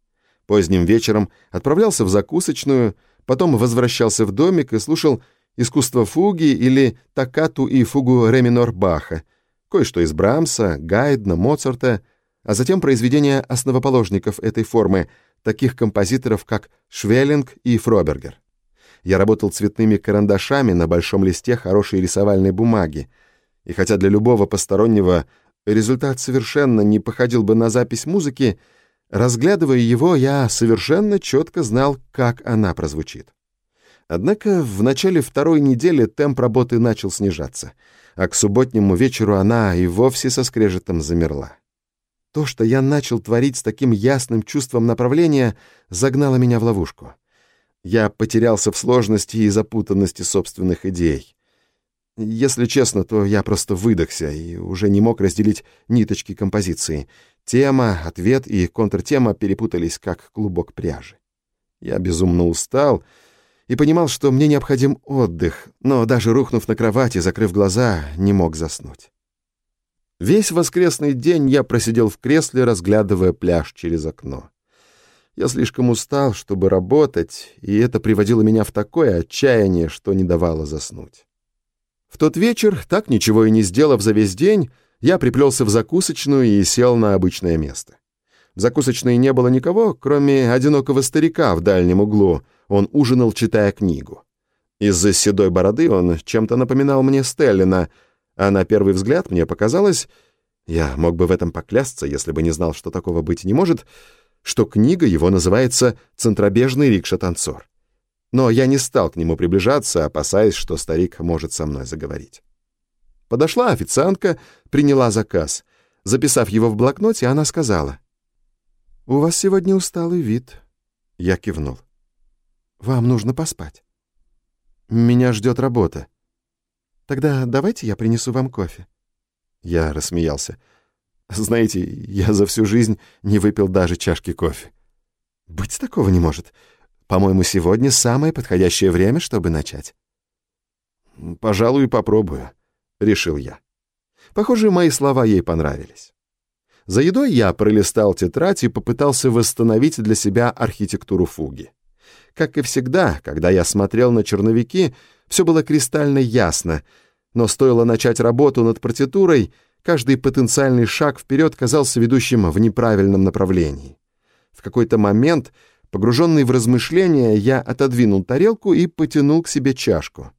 Поздним вечером отправлялся в закусочную, потом возвращался в домик и слушал искусство фуги или токкату и фугу ре минор Баха, кое-что из Брамса, Гайдна, Моцарта, а затем произведения основоположников этой формы — таких композиторов, как Швеллинг и Фробергер. Я работал цветными карандашами на большом листе хорошей рисовальной бумаги, и хотя для любого постороннего результат совершенно не походил бы на запись музыки, разглядывая его, я совершенно четко знал, как она прозвучит. Однако в начале второй недели темп работы начал снижаться, а к субботнему вечеру она и вовсе со скрежетом замерла. То, что я начал творить с таким ясным чувством направления, загнало меня в ловушку. Я потерялся в сложности и запутанности собственных идей. Если честно, то я просто выдохся и уже не мог разделить ниточки композиции. Тема, ответ и контртема перепутались, как клубок пряжи. Я безумно устал и понимал, что мне необходим отдых, но даже рухнув на кровати, закрыв глаза, не мог заснуть. Весь воскресный день я просидел в кресле, разглядывая пляж через окно. Я слишком устал, чтобы работать, и это приводило меня в такое отчаяние, что не давало заснуть. В тот вечер, так ничего и не сделав за весь день, я приплелся в закусочную и сел на обычное место. В закусочной не было никого, кроме одинокого старика в дальнем углу. Он ужинал, читая книгу. Из-за седой бороды он чем-то напоминал мне Стеллина, а на первый взгляд мне показалось, я мог бы в этом поклясться, если бы не знал, что такого быть не может, что книга его называется «Центробежный рикша-танцор». Но я не стал к нему приближаться, опасаясь, что старик может со мной заговорить. Подошла официантка, приняла заказ. Записав его в блокноте, она сказала. «У вас сегодня усталый вид». Я кивнул. «Вам нужно поспать». Меня ждет работа. Тогда давайте я принесу вам кофе. Я рассмеялся. Знаете, я за всю жизнь не выпил даже чашки кофе. Быть такого не может. По-моему, сегодня самое подходящее время, чтобы начать. Пожалуй, попробую, решил я. Похоже, мои слова ей понравились. За едой я пролистал тетрадь и попытался восстановить для себя архитектуру фуги. Как и всегда, когда я смотрел на черновики, все было кристально ясно, но стоило начать работу над партитурой, каждый потенциальный шаг вперед казался ведущим в неправильном направлении. В какой-то момент, погруженный в размышления, я отодвинул тарелку и потянул к себе чашку.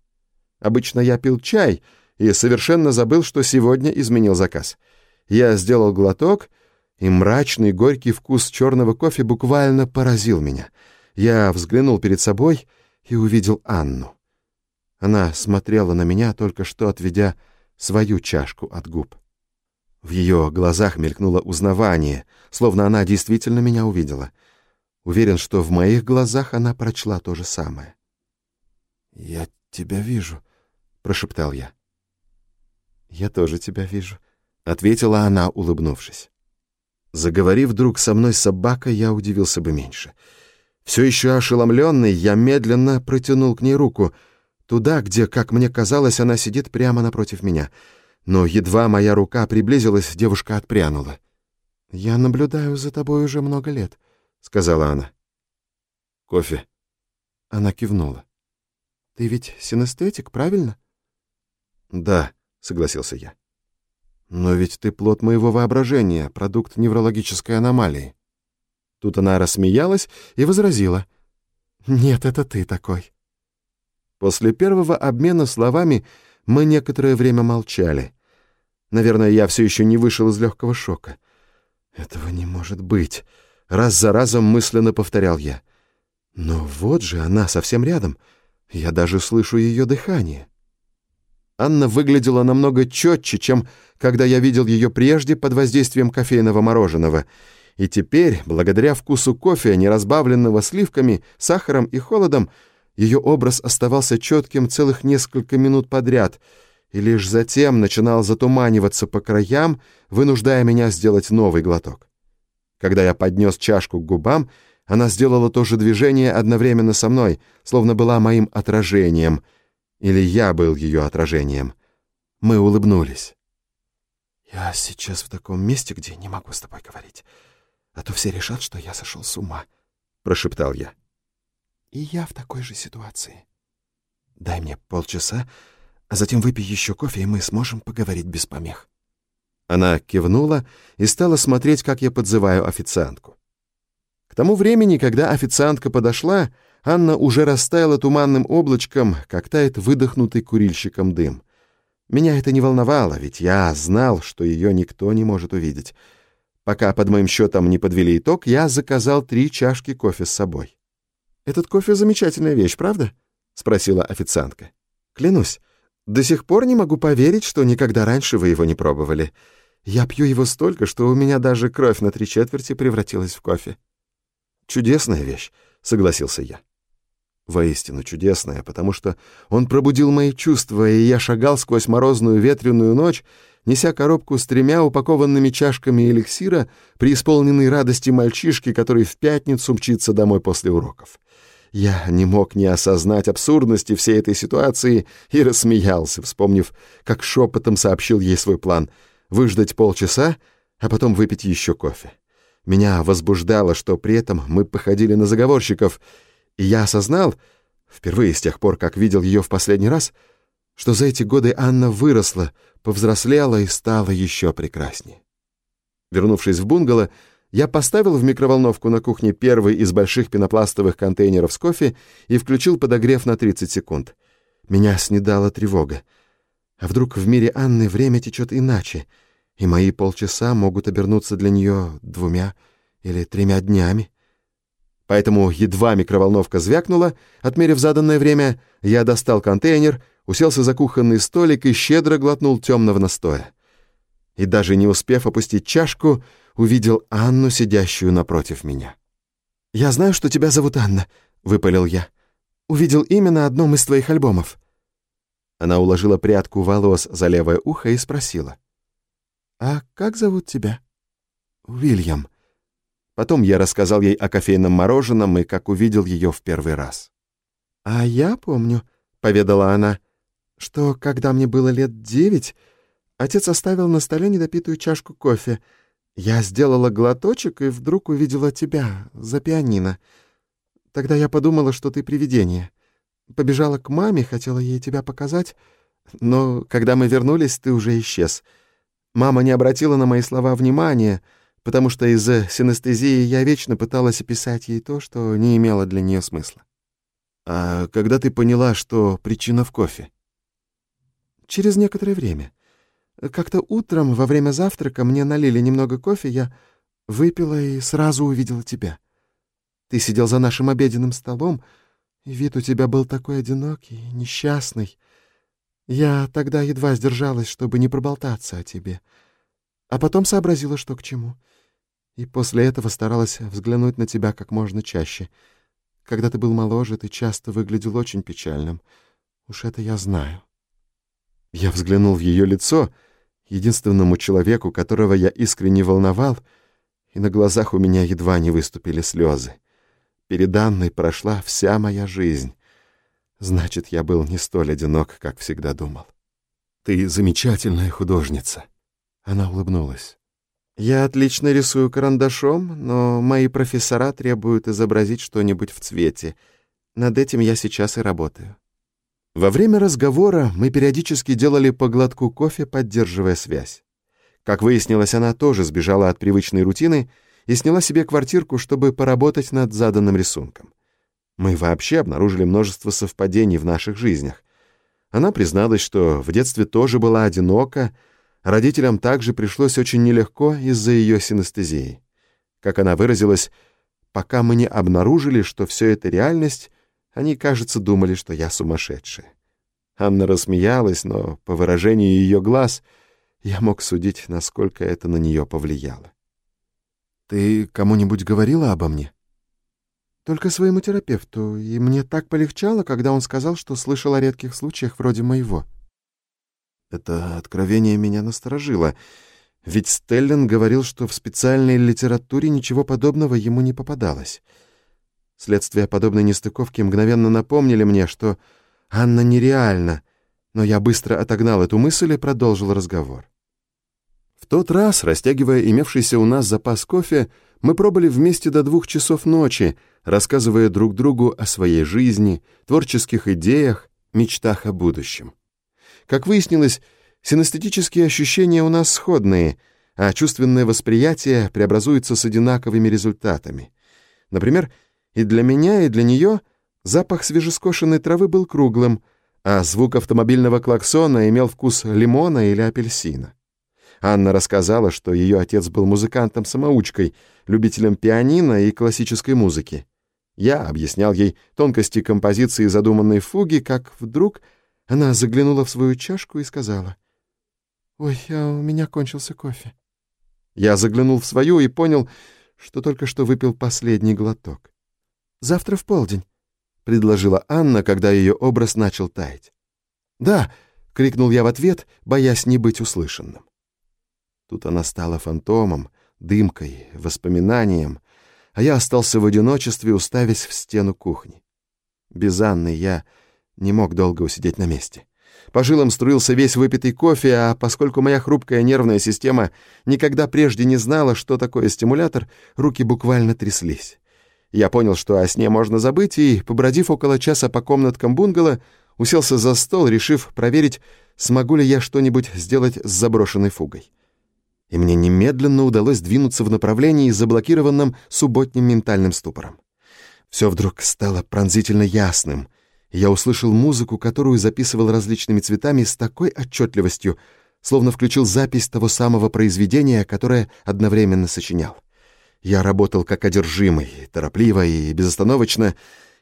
Обычно я пил чай и совершенно забыл, что сегодня изменил заказ. Я сделал глоток, и мрачный горький вкус черного кофе буквально поразил меня — я взглянул перед собой и увидел Анну. Она смотрела на меня, только что отведя свою чашку от губ. В ее глазах мелькнуло узнавание, словно она действительно меня увидела. Уверен, что в моих глазах она прочла то же самое. «Я тебя вижу», — прошептал я. «Я тоже тебя вижу», — ответила она, улыбнувшись. Заговорив вдруг со мной собака, я удивился бы меньше — все еще ошеломленный, я медленно протянул к ней руку, туда, где, как мне казалось, она сидит прямо напротив меня. Но едва моя рука приблизилась, девушка отпрянула. «Я наблюдаю за тобой уже много лет», — сказала она. «Кофе?» Она кивнула. «Ты ведь синестетик, правильно?» «Да», — согласился я. «Но ведь ты плод моего воображения, продукт неврологической аномалии». Тут она рассмеялась и возразила. «Нет, это ты такой». После первого обмена словами мы некоторое время молчали. Наверное, я все еще не вышел из легкого шока. «Этого не может быть», — раз за разом мысленно повторял я. «Но вот же она совсем рядом. Я даже слышу ее дыхание». Анна выглядела намного четче, чем когда я видел ее прежде под воздействием кофейного мороженого — и теперь, благодаря вкусу кофе, не разбавленного сливками, сахаром и холодом, ее образ оставался четким целых несколько минут подряд, и лишь затем начинал затуманиваться по краям, вынуждая меня сделать новый глоток. Когда я поднес чашку к губам, она сделала то же движение одновременно со мной, словно была моим отражением, или я был ее отражением. Мы улыбнулись. «Я сейчас в таком месте, где не могу с тобой говорить», а то все решат, что я сошел с ума», — прошептал я. «И я в такой же ситуации. Дай мне полчаса, а затем выпей еще кофе, и мы сможем поговорить без помех». Она кивнула и стала смотреть, как я подзываю официантку. К тому времени, когда официантка подошла, Анна уже растаяла туманным облачком, как тает выдохнутый курильщиком дым. Меня это не волновало, ведь я знал, что ее никто не может увидеть. Пока под моим счетом не подвели итог, я заказал три чашки кофе с собой. «Этот кофе — замечательная вещь, правда?» — спросила официантка. «Клянусь, до сих пор не могу поверить, что никогда раньше вы его не пробовали. Я пью его столько, что у меня даже кровь на три четверти превратилась в кофе». «Чудесная вещь», — согласился я. Воистину чудесная, потому что он пробудил мои чувства, и я шагал сквозь морозную ветреную ночь, неся коробку с тремя упакованными чашками эликсира, преисполненной радости мальчишки, который в пятницу мчится домой после уроков. Я не мог не осознать абсурдности всей этой ситуации и рассмеялся, вспомнив, как шепотом сообщил ей свой план — выждать полчаса, а потом выпить еще кофе. Меня возбуждало, что при этом мы походили на заговорщиков, и я осознал, впервые с тех пор, как видел ее в последний раз — что за эти годы Анна выросла, повзрослела и стала еще прекраснее. Вернувшись в бунгало, я поставил в микроволновку на кухне первый из больших пенопластовых контейнеров с кофе и включил подогрев на 30 секунд. Меня снедала тревога. А вдруг в мире Анны время течет иначе, и мои полчаса могут обернуться для нее двумя или тремя днями? Поэтому едва микроволновка звякнула, отмерив заданное время, я достал контейнер, уселся за кухонный столик и щедро глотнул темного настоя. И даже не успев опустить чашку, увидел Анну, сидящую напротив меня. «Я знаю, что тебя зовут Анна», — выпалил я. «Увидел имя на одном из твоих альбомов». Она уложила прядку волос за левое ухо и спросила. «А как зовут тебя?» «Уильям». Потом я рассказал ей о кофейном мороженом и как увидел ее в первый раз. «А я помню», — поведала она, — «что, когда мне было лет девять, отец оставил на столе недопитую чашку кофе — я сделала глоточек и вдруг увидела тебя за пианино. Тогда я подумала, что ты привидение. Побежала к маме, хотела ей тебя показать, но когда мы вернулись, ты уже исчез. Мама не обратила на мои слова внимания, потому что из-за синестезии я вечно пыталась описать ей то, что не имело для нее смысла. А когда ты поняла, что причина в кофе? Через некоторое время. Как-то утром во время завтрака мне налили немного кофе, я выпила и сразу увидела тебя. Ты сидел за нашим обеденным столом, и вид у тебя был такой одинокий, несчастный. Я тогда едва сдержалась, чтобы не проболтаться о тебе. А потом сообразила, что к чему. И после этого старалась взглянуть на тебя как можно чаще. Когда ты был моложе, ты часто выглядел очень печальным. Уж это я знаю. Я взглянул в ее лицо — единственному человеку, которого я искренне волновал, и на глазах у меня едва не выступили слезы. Перед Анной прошла вся моя жизнь. Значит, я был не столь одинок, как всегда думал. «Ты замечательная художница», — она улыбнулась. «Я отлично рисую карандашом, но мои профессора требуют изобразить что-нибудь в цвете. Над этим я сейчас и работаю». Во время разговора мы периодически делали по глотку кофе, поддерживая связь. Как выяснилось, она тоже сбежала от привычной рутины и сняла себе квартирку, чтобы поработать над заданным рисунком. Мы вообще обнаружили множество совпадений в наших жизнях. Она призналась, что в детстве тоже была одинока, родителям также пришлось очень нелегко из-за ее синестезии. Как она выразилась, пока мы не обнаружили, что все это реальность, они, кажется, думали, что я сумасшедшая. Анна рассмеялась, но по выражению ее глаз я мог судить, насколько это на нее повлияло. «Ты кому-нибудь говорила обо мне?» «Только своему терапевту, и мне так полегчало, когда он сказал, что слышал о редких случаях вроде моего». Это откровение меня насторожило, ведь Стеллен говорил, что в специальной литературе ничего подобного ему не попадалось — Следствие подобной нестыковки мгновенно напомнили мне, что Анна нереальна, но я быстро отогнал эту мысль и продолжил разговор. В тот раз, растягивая имевшийся у нас запас кофе, мы пробыли вместе до двух часов ночи, рассказывая друг другу о своей жизни, творческих идеях, мечтах о будущем. Как выяснилось, синестетические ощущения у нас сходные, а чувственное восприятие преобразуется с одинаковыми результатами. Например, и для меня, и для нее запах свежескошенной травы был круглым, а звук автомобильного клаксона имел вкус лимона или апельсина. Анна рассказала, что ее отец был музыкантом-самоучкой, любителем пианино и классической музыки. Я объяснял ей тонкости композиции задуманной фуги, как вдруг она заглянула в свою чашку и сказала, «Ой, а у меня кончился кофе». Я заглянул в свою и понял, что только что выпил последний глоток. Завтра в полдень», — предложила Анна, когда ее образ начал таять. «Да», — крикнул я в ответ, боясь не быть услышанным. Тут она стала фантомом, дымкой, воспоминанием, а я остался в одиночестве, уставясь в стену кухни. Без Анны я не мог долго усидеть на месте. По жилам струился весь выпитый кофе, а поскольку моя хрупкая нервная система никогда прежде не знала, что такое стимулятор, руки буквально тряслись. Я понял, что о сне можно забыть, и, побродив около часа по комнаткам бунгало, уселся за стол, решив проверить, смогу ли я что-нибудь сделать с заброшенной фугой. и мне немедленно удалось двинуться в направлении, заблокированном субботним ментальным ступором. Все вдруг стало пронзительно ясным, и я услышал музыку, которую записывал различными цветами с такой отчетливостью, словно включил запись того самого произведения, которое одновременно сочинял. Я работал как одержимый, торопливо и безостановочно,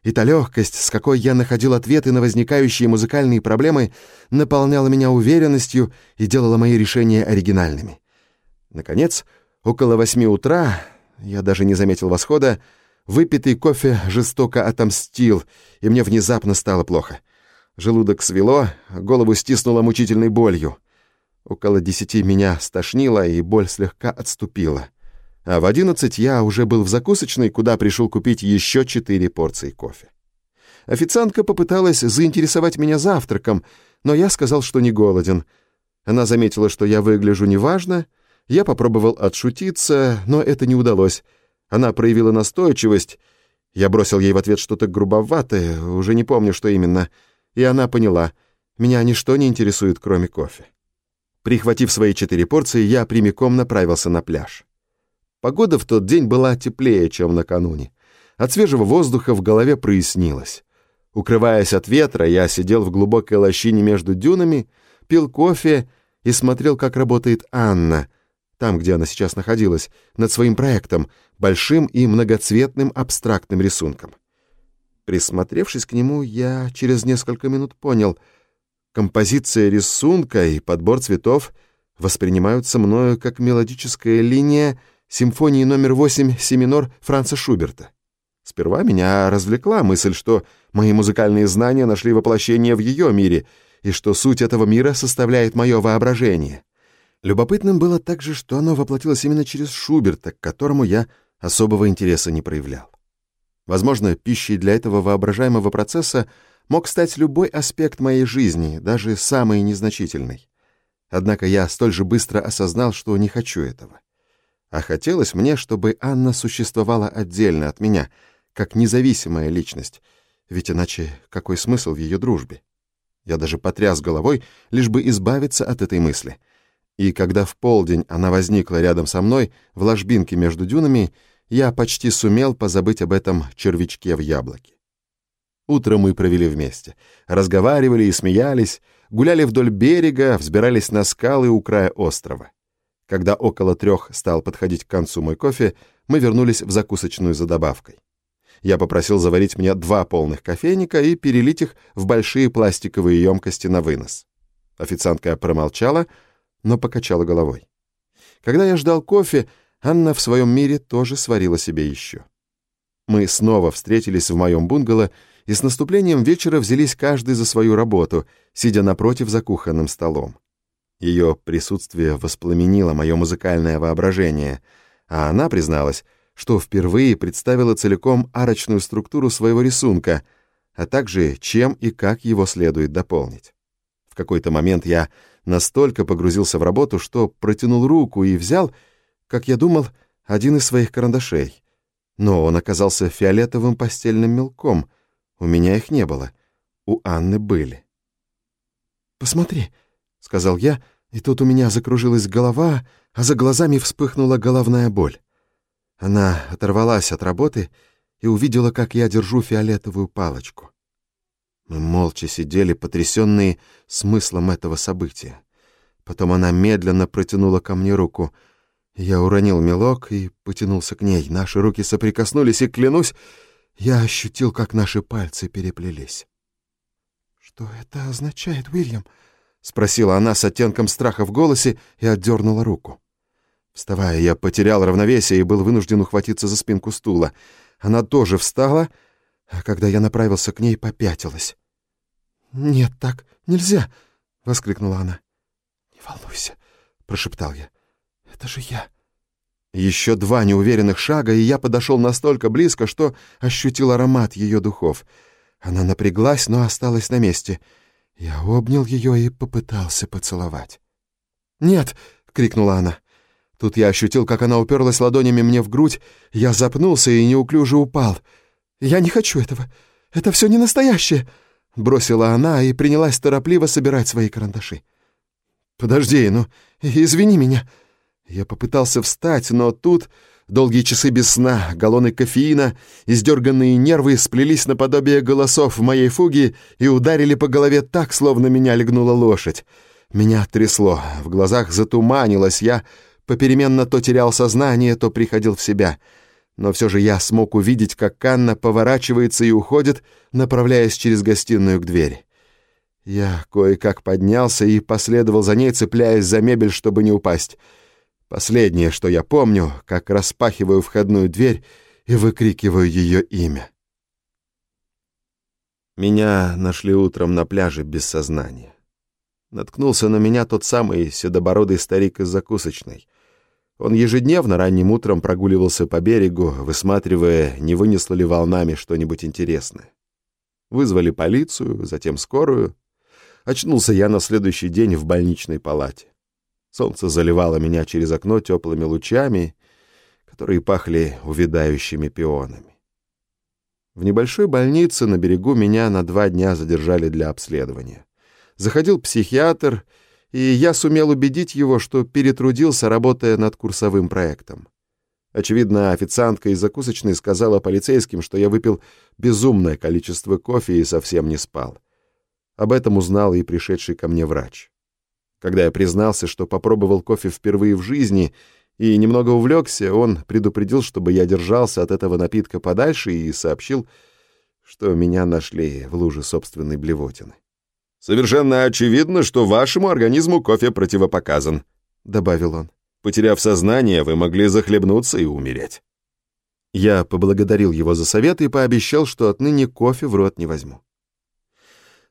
и та легкость, с какой я находил ответы на возникающие музыкальные проблемы, наполняла меня уверенностью и делала мои решения оригинальными. Наконец, около восьми утра, я даже не заметил восхода, выпитый кофе жестоко отомстил, и мне внезапно стало плохо. Желудок свело, голову стиснуло мучительной болью. Около десяти меня стошнило, и боль слегка отступила а в одиннадцать я уже был в закусочной, куда пришел купить еще четыре порции кофе. Официантка попыталась заинтересовать меня завтраком, но я сказал, что не голоден. Она заметила, что я выгляжу неважно. Я попробовал отшутиться, но это не удалось. Она проявила настойчивость. Я бросил ей в ответ что-то грубоватое, уже не помню, что именно. И она поняла. Меня ничто не интересует, кроме кофе. Прихватив свои четыре порции, я прямиком направился на пляж. Погода в тот день была теплее, чем накануне. От свежего воздуха в голове прояснилось. Укрываясь от ветра, я сидел в глубокой лощине между дюнами, пил кофе и смотрел, как работает Анна, там, где она сейчас находилась, над своим проектом, большим и многоцветным абстрактным рисунком. Присмотревшись к нему, я через несколько минут понял, композиция рисунка и подбор цветов воспринимаются мною как мелодическая линия, симфонии номер 8 семинор Франца Шуберта. Сперва меня развлекла мысль, что мои музыкальные знания нашли воплощение в ее мире, и что суть этого мира составляет мое воображение. Любопытным было также, что оно воплотилось именно через Шуберта, к которому я особого интереса не проявлял. Возможно, пищей для этого воображаемого процесса мог стать любой аспект моей жизни, даже самый незначительный. Однако я столь же быстро осознал, что не хочу этого. А хотелось мне, чтобы Анна существовала отдельно от меня, как независимая личность, ведь иначе какой смысл в ее дружбе? Я даже потряс головой, лишь бы избавиться от этой мысли. И когда в полдень она возникла рядом со мной, в ложбинке между дюнами, я почти сумел позабыть об этом червячке в яблоке. Утро мы провели вместе. Разговаривали и смеялись, гуляли вдоль берега, взбирались на скалы у края острова. Когда около трех стал подходить к концу мой кофе, мы вернулись в закусочную за добавкой. Я попросил заварить мне два полных кофейника и перелить их в большие пластиковые емкости на вынос. Официантка промолчала, но покачала головой. Когда я ждал кофе, Анна в своем мире тоже сварила себе еще. Мы снова встретились в моем бунгало и с наступлением вечера взялись каждый за свою работу, сидя напротив за кухонным столом. Ее присутствие воспламенило мое музыкальное воображение, а она призналась, что впервые представила целиком арочную структуру своего рисунка, а также чем и как его следует дополнить. В какой-то момент я настолько погрузился в работу, что протянул руку и взял, как я думал, один из своих карандашей. Но он оказался фиолетовым постельным мелком. У меня их не было. У Анны были. «Посмотри», — сказал я, и тут у меня закружилась голова, а за глазами вспыхнула головная боль. Она оторвалась от работы и увидела, как я держу фиолетовую палочку. Мы молча сидели, потрясенные смыслом этого события. Потом она медленно протянула ко мне руку. Я уронил мелок и потянулся к ней. Наши руки соприкоснулись, и, клянусь, я ощутил, как наши пальцы переплелись. «Что это означает, Уильям?» — спросила она с оттенком страха в голосе и отдернула руку. Вставая, я потерял равновесие и был вынужден ухватиться за спинку стула. Она тоже встала, а когда я направился к ней, попятилась. «Нет, так нельзя!» — воскликнула она. «Не волнуйся», — прошептал я. «Это же я». Еще два неуверенных шага, и я подошел настолько близко, что ощутил аромат ее духов. Она напряглась, но осталась на месте — я обнял ее и попытался поцеловать. «Нет!» — крикнула она. Тут я ощутил, как она уперлась ладонями мне в грудь, я запнулся и неуклюже упал. «Я не хочу этого! Это все не настоящее!» Бросила она и принялась торопливо собирать свои карандаши. «Подожди, ну, извини меня!» Я попытался встать, но тут долгие часы без сна, галлоны кофеина, издерганные нервы сплелись наподобие голосов в моей фуге и ударили по голове так, словно меня легнула лошадь. Меня трясло, в глазах затуманилось, я попеременно то терял сознание, то приходил в себя. Но все же я смог увидеть, как Канна поворачивается и уходит, направляясь через гостиную к двери. Я кое-как поднялся и последовал за ней, цепляясь за мебель, чтобы не упасть. Последнее, что я помню, как распахиваю входную дверь и выкрикиваю ее имя. Меня нашли утром на пляже без сознания. Наткнулся на меня тот самый седобородый старик из закусочной. Он ежедневно ранним утром прогуливался по берегу, высматривая, не вынесло ли волнами что-нибудь интересное. Вызвали полицию, затем скорую. Очнулся я на следующий день в больничной палате. Солнце заливало меня через окно теплыми лучами, которые пахли увядающими пионами. В небольшой больнице на берегу меня на два дня задержали для обследования. Заходил психиатр, и я сумел убедить его, что перетрудился, работая над курсовым проектом. Очевидно, официантка из закусочной сказала полицейским, что я выпил безумное количество кофе и совсем не спал. Об этом узнал и пришедший ко мне врач. Когда я признался, что попробовал кофе впервые в жизни и немного увлекся, он предупредил, чтобы я держался от этого напитка подальше и сообщил, что меня нашли в луже собственной блевотины. «Совершенно очевидно, что вашему организму кофе противопоказан», — добавил он. «Потеряв сознание, вы могли захлебнуться и умереть». Я поблагодарил его за совет и пообещал, что отныне кофе в рот не возьму.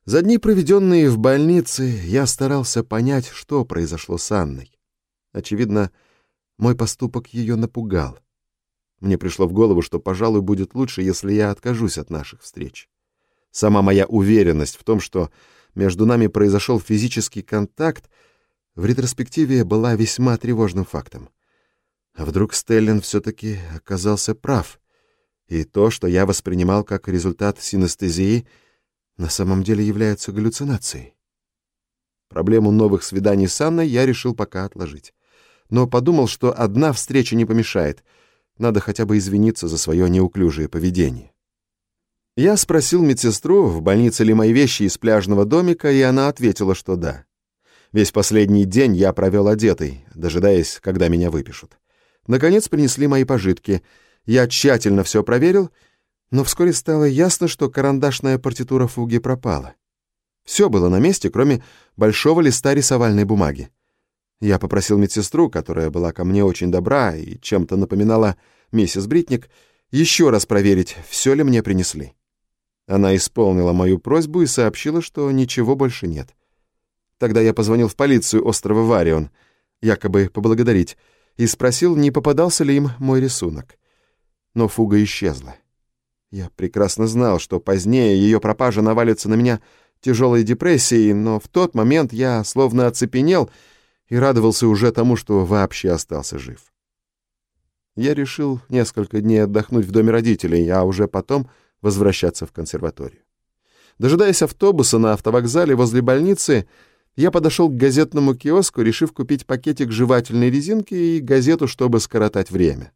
За дни, проведенные в больнице, я старался понять, что произошло с Анной. Очевидно, мой поступок ее напугал. Мне пришло в голову, что, пожалуй, будет лучше, если я откажусь от наших встреч. Сама моя уверенность в том, что между нами произошел физический контакт, в ретроспективе была весьма тревожным фактом. А вдруг Стеллин все-таки оказался прав, и то, что я воспринимал как результат синестезии, на самом деле является галлюцинацией. Проблему новых свиданий с Анной я решил пока отложить. Но подумал, что одна встреча не помешает. Надо хотя бы извиниться за свое неуклюжее поведение. Я спросил медсестру, в больнице ли мои вещи из пляжного домика, и она ответила, что да. Весь последний день я провел одетый, дожидаясь, когда меня выпишут. Наконец принесли мои пожитки. Я тщательно все проверил, но вскоре стало ясно, что карандашная партитура фуги пропала. Все было на месте, кроме большого листа рисовальной бумаги. Я попросил медсестру, которая была ко мне очень добра и чем-то напоминала миссис Бритник, еще раз проверить, все ли мне принесли. Она исполнила мою просьбу и сообщила, что ничего больше нет. Тогда я позвонил в полицию острова Варион, якобы поблагодарить, и спросил, не попадался ли им мой рисунок. Но фуга исчезла. Я прекрасно знал, что позднее ее пропажа навалится на меня тяжелой депрессией, но в тот момент я словно оцепенел и радовался уже тому, что вообще остался жив. Я решил несколько дней отдохнуть в доме родителей, а уже потом — возвращаться в консерваторию. Дожидаясь автобуса на автовокзале возле больницы, я подошел к газетному киоску, решив купить пакетик жевательной резинки и газету, чтобы скоротать время.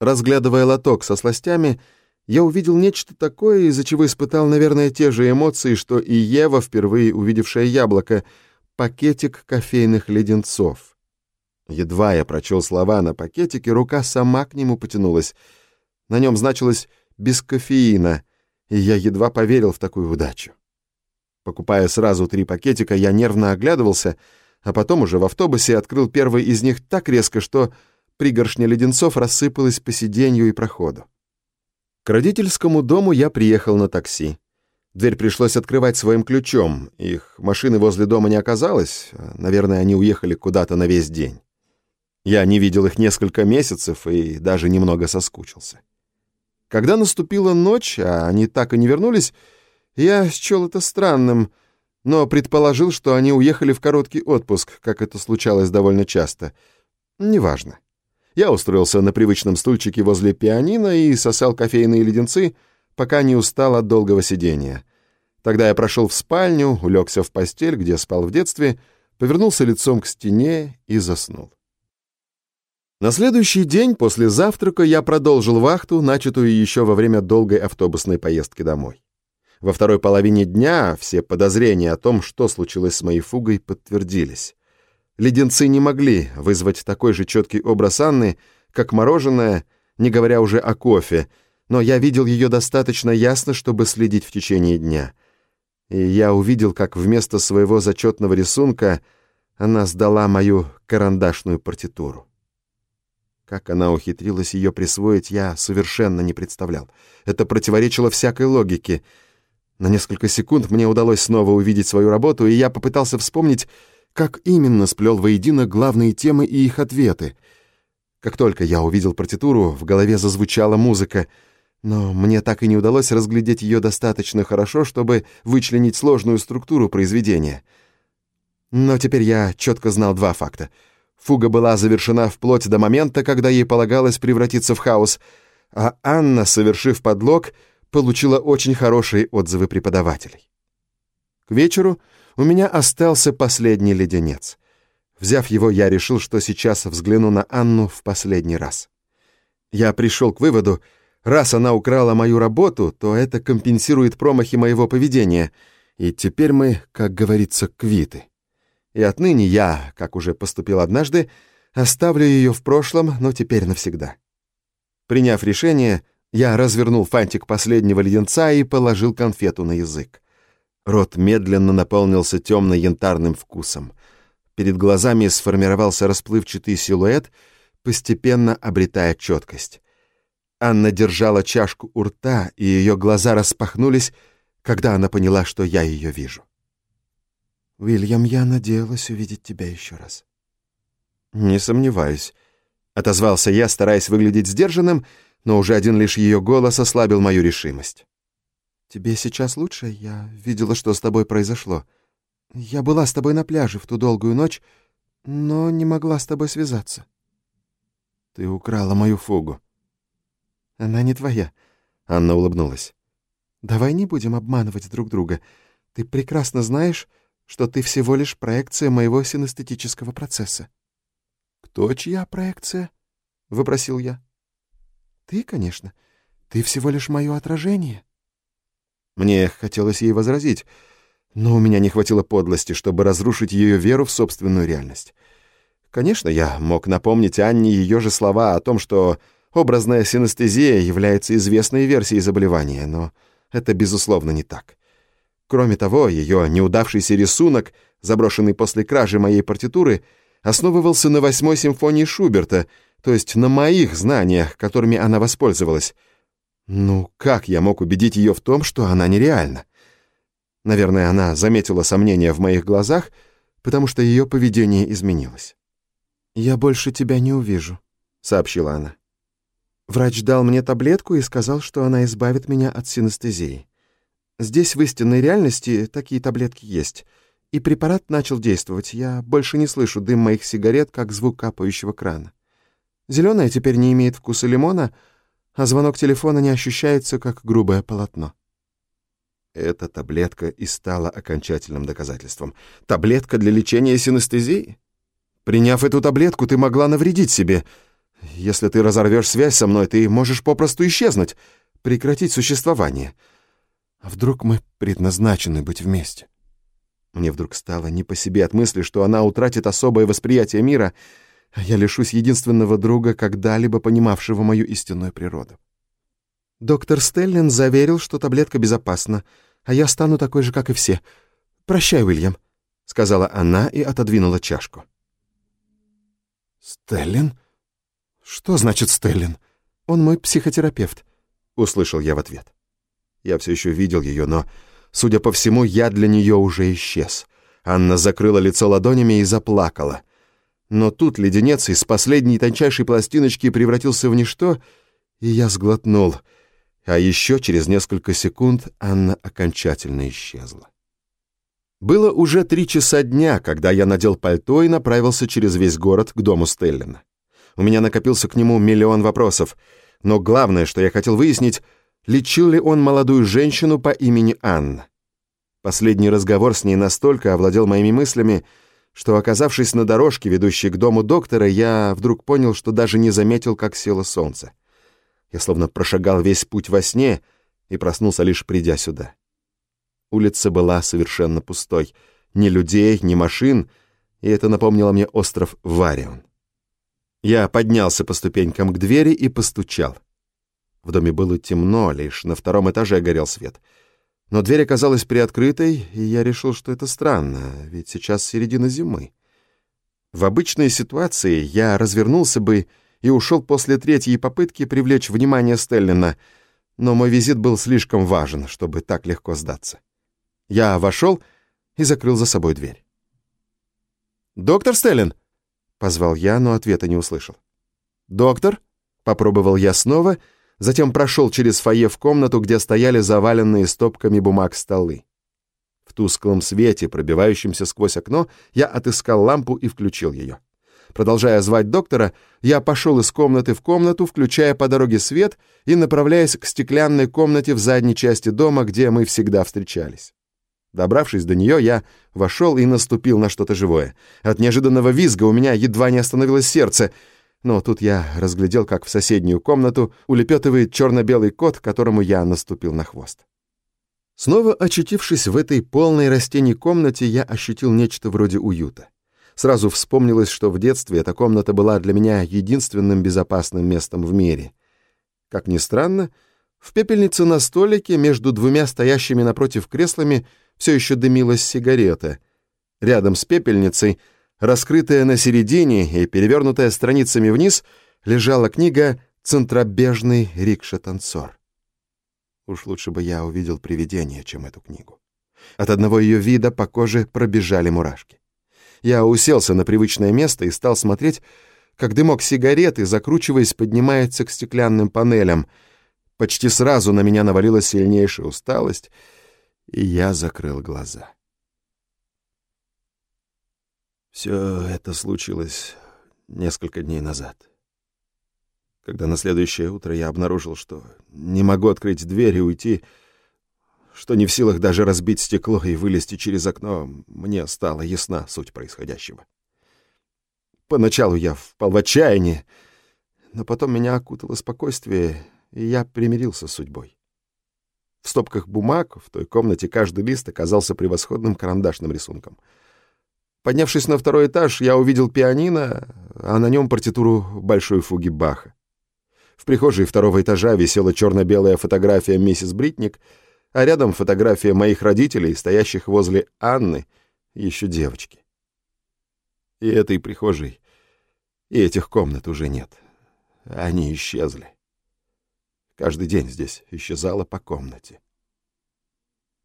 Разглядывая лоток со сластями, я увидел нечто такое, из-за чего испытал, наверное, те же эмоции, что и Ева, впервые увидевшая яблоко, пакетик кофейных леденцов. Едва я прочел слова на пакетике, рука сама к нему потянулась. На нем значилось без кофеина, и я едва поверил в такую удачу. Покупая сразу три пакетика, я нервно оглядывался, а потом уже в автобусе открыл первый из них так резко, что пригоршня леденцов рассыпалась по сиденью и проходу. К родительскому дому я приехал на такси. Дверь пришлось открывать своим ключом. Их машины возле дома не оказалось. Наверное, они уехали куда-то на весь день. Я не видел их несколько месяцев и даже немного соскучился. Когда наступила ночь, а они так и не вернулись, я счел это странным, но предположил, что они уехали в короткий отпуск, как это случалось довольно часто. Неважно. Я устроился на привычном стульчике возле пианино и сосал кофейные леденцы, пока не устал от долгого сидения. Тогда я прошел в спальню, улегся в постель, где спал в детстве, повернулся лицом к стене и заснул. На следующий день после завтрака я продолжил вахту, начатую еще во время долгой автобусной поездки домой. Во второй половине дня все подозрения о том, что случилось с моей фугой, подтвердились. Леденцы не могли вызвать такой же четкий образ Анны, как мороженое, не говоря уже о кофе, но я видел ее достаточно ясно, чтобы следить в течение дня. И я увидел, как вместо своего зачетного рисунка она сдала мою карандашную партитуру. Как она ухитрилась ее присвоить, я совершенно не представлял. Это противоречило всякой логике. На несколько секунд мне удалось снова увидеть свою работу, и я попытался вспомнить, как именно сплел воедино главные темы и их ответы. Как только я увидел партитуру, в голове зазвучала музыка, но мне так и не удалось разглядеть ее достаточно хорошо, чтобы вычленить сложную структуру произведения. Но теперь я четко знал два факта — Фуга была завершена вплоть до момента, когда ей полагалось превратиться в хаос, а Анна, совершив подлог, получила очень хорошие отзывы преподавателей. К вечеру у меня остался последний леденец. Взяв его, я решил, что сейчас взгляну на Анну в последний раз. Я пришел к выводу, раз она украла мою работу, то это компенсирует промахи моего поведения, и теперь мы, как говорится, квиты. И отныне я, как уже поступил однажды, оставлю ее в прошлом, но теперь навсегда. Приняв решение, я развернул фантик последнего леденца и положил конфету на язык. Рот медленно наполнился темно-янтарным вкусом. Перед глазами сформировался расплывчатый силуэт, постепенно обретая четкость. Анна держала чашку у рта, и ее глаза распахнулись, когда она поняла, что я ее вижу. «Уильям, я надеялась увидеть тебя еще раз». «Не сомневаюсь», — отозвался я, стараясь выглядеть сдержанным, но уже один лишь ее голос ослабил мою решимость. «Тебе сейчас лучше? Я видела, что с тобой произошло. Я была с тобой на пляже в ту долгую ночь, но не могла с тобой связаться». «Ты украла мою фугу». «Она не твоя», — Анна улыбнулась. «Давай не будем обманывать друг друга. Ты прекрасно знаешь, что ты всего лишь проекция моего синестетического процесса. «Кто чья проекция?» — вопросил я. «Ты, конечно. Ты всего лишь мое отражение». Мне хотелось ей возразить, но у меня не хватило подлости, чтобы разрушить ее веру в собственную реальность. Конечно, я мог напомнить Анне ее же слова о том, что образная синестезия является известной версией заболевания, но это, безусловно, не так. Кроме того, ее неудавшийся рисунок, заброшенный после кражи моей партитуры, основывался на восьмой симфонии Шуберта, то есть на моих знаниях, которыми она воспользовалась. Ну, как я мог убедить ее в том, что она нереальна? Наверное, она заметила сомнения в моих глазах, потому что ее поведение изменилось. «Я больше тебя не увижу», — сообщила она. Врач дал мне таблетку и сказал, что она избавит меня от синестезии. Здесь в истинной реальности такие таблетки есть. И препарат начал действовать. Я больше не слышу дым моих сигарет, как звук капающего крана. Зеленая теперь не имеет вкуса лимона, а звонок телефона не ощущается, как грубое полотно. Эта таблетка и стала окончательным доказательством. Таблетка для лечения синестезии? Приняв эту таблетку, ты могла навредить себе. Если ты разорвешь связь со мной, ты можешь попросту исчезнуть, прекратить существование — а вдруг мы предназначены быть вместе? Мне вдруг стало не по себе от мысли, что она утратит особое восприятие мира, я лишусь единственного друга, когда-либо понимавшего мою истинную природу. Доктор Стеллин заверил, что таблетка безопасна, а я стану такой же, как и все. Прощай, Уильям, — сказала она и отодвинула чашку. «Стеллин? Что значит Стеллин?» «Он мой психотерапевт», — услышал я в ответ. Я все еще видел ее, но, судя по всему, я для нее уже исчез. Анна закрыла лицо ладонями и заплакала. Но тут леденец из последней тончайшей пластиночки превратился в ничто, и я сглотнул. А еще через несколько секунд Анна окончательно исчезла. Было уже три часа дня, когда я надел пальто и направился через весь город к дому Стеллина. У меня накопился к нему миллион вопросов, но главное, что я хотел выяснить — лечил ли он молодую женщину по имени Анна. Последний разговор с ней настолько овладел моими мыслями, что, оказавшись на дорожке, ведущей к дому доктора, я вдруг понял, что даже не заметил, как село солнце. Я словно прошагал весь путь во сне и проснулся лишь придя сюда. Улица была совершенно пустой. Ни людей, ни машин, и это напомнило мне остров Варион. Я поднялся по ступенькам к двери и постучал. В доме было темно, лишь на втором этаже горел свет. Но дверь оказалась приоткрытой, и я решил, что это странно, ведь сейчас середина зимы. В обычной ситуации я развернулся бы и ушел после третьей попытки привлечь внимание Стеллина, но мой визит был слишком важен, чтобы так легко сдаться. Я вошел и закрыл за собой дверь. «Доктор Стеллин!» — позвал я, но ответа не услышал. «Доктор?» — попробовал я снова, затем прошел через фойе в комнату, где стояли заваленные стопками бумаг столы. В тусклом свете, пробивающемся сквозь окно, я отыскал лампу и включил ее. Продолжая звать доктора, я пошел из комнаты в комнату, включая по дороге свет и направляясь к стеклянной комнате в задней части дома, где мы всегда встречались. Добравшись до нее, я вошел и наступил на что-то живое. От неожиданного визга у меня едва не остановилось сердце, но тут я разглядел, как в соседнюю комнату улепетывает черно-белый кот, которому я наступил на хвост. Снова очутившись в этой полной растений комнате, я ощутил нечто вроде уюта. Сразу вспомнилось, что в детстве эта комната была для меня единственным безопасным местом в мире. Как ни странно, в пепельнице на столике между двумя стоящими напротив креслами все еще дымилась сигарета. Рядом с пепельницей, раскрытая на середине и перевернутая страницами вниз, лежала книга «Центробежный рикша-танцор». Уж лучше бы я увидел привидение, чем эту книгу. От одного ее вида по коже пробежали мурашки. Я уселся на привычное место и стал смотреть, как дымок сигареты, закручиваясь, поднимается к стеклянным панелям. Почти сразу на меня навалилась сильнейшая усталость, и я закрыл глаза. Все это случилось несколько дней назад. Когда на следующее утро я обнаружил, что не могу открыть дверь и уйти, что не в силах даже разбить стекло и вылезти через окно, мне стала ясна суть происходящего. Поначалу я впал в отчаяние, но потом меня окутало спокойствие, и я примирился с судьбой. В стопках бумаг в той комнате каждый лист оказался превосходным карандашным рисунком. Поднявшись на второй этаж, я увидел пианино, а на нем партитуру большой фуги Баха. В прихожей второго этажа висела черно-белая фотография миссис Бритник — а рядом фотография моих родителей, стоящих возле Анны, еще девочки. И этой прихожей, и этих комнат уже нет. Они исчезли. Каждый день здесь исчезало по комнате.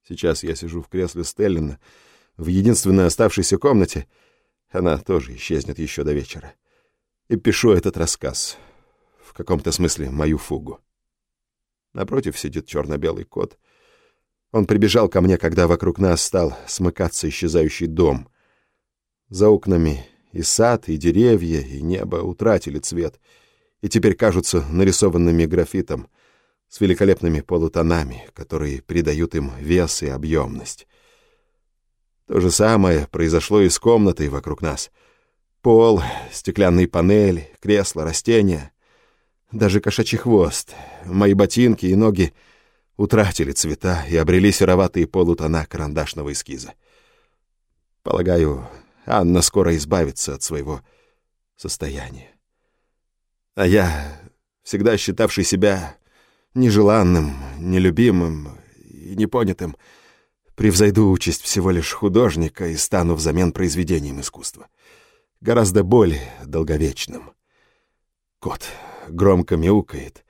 Сейчас я сижу в кресле Стеллина, в единственной оставшейся комнате, она тоже исчезнет еще до вечера, и пишу этот рассказ, в каком-то смысле мою фугу. Напротив сидит черно-белый кот — он прибежал ко мне, когда вокруг нас стал смыкаться исчезающий дом. За окнами и сад, и деревья, и небо утратили цвет, и теперь кажутся нарисованными графитом с великолепными полутонами, которые придают им вес и объемность. То же самое произошло и с комнатой вокруг нас. Пол, стеклянные панели, кресла, растения, даже кошачий хвост, мои ботинки и ноги — утратили цвета и обрели сероватые полутона карандашного эскиза. Полагаю, Анна скоро избавится от своего состояния. А я, всегда считавший себя нежеланным, нелюбимым и непонятым, превзойду участь всего лишь художника и стану взамен произведением искусства. Гораздо более долговечным. Кот громко мяукает,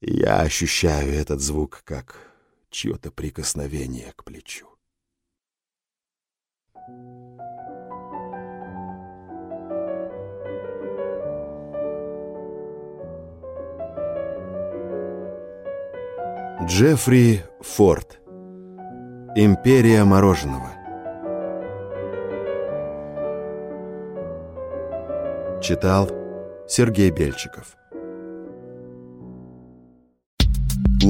я ощущаю этот звук как чье-то прикосновение к плечу. Джеффри Форд Империя мороженого. Читал Сергей Бельчиков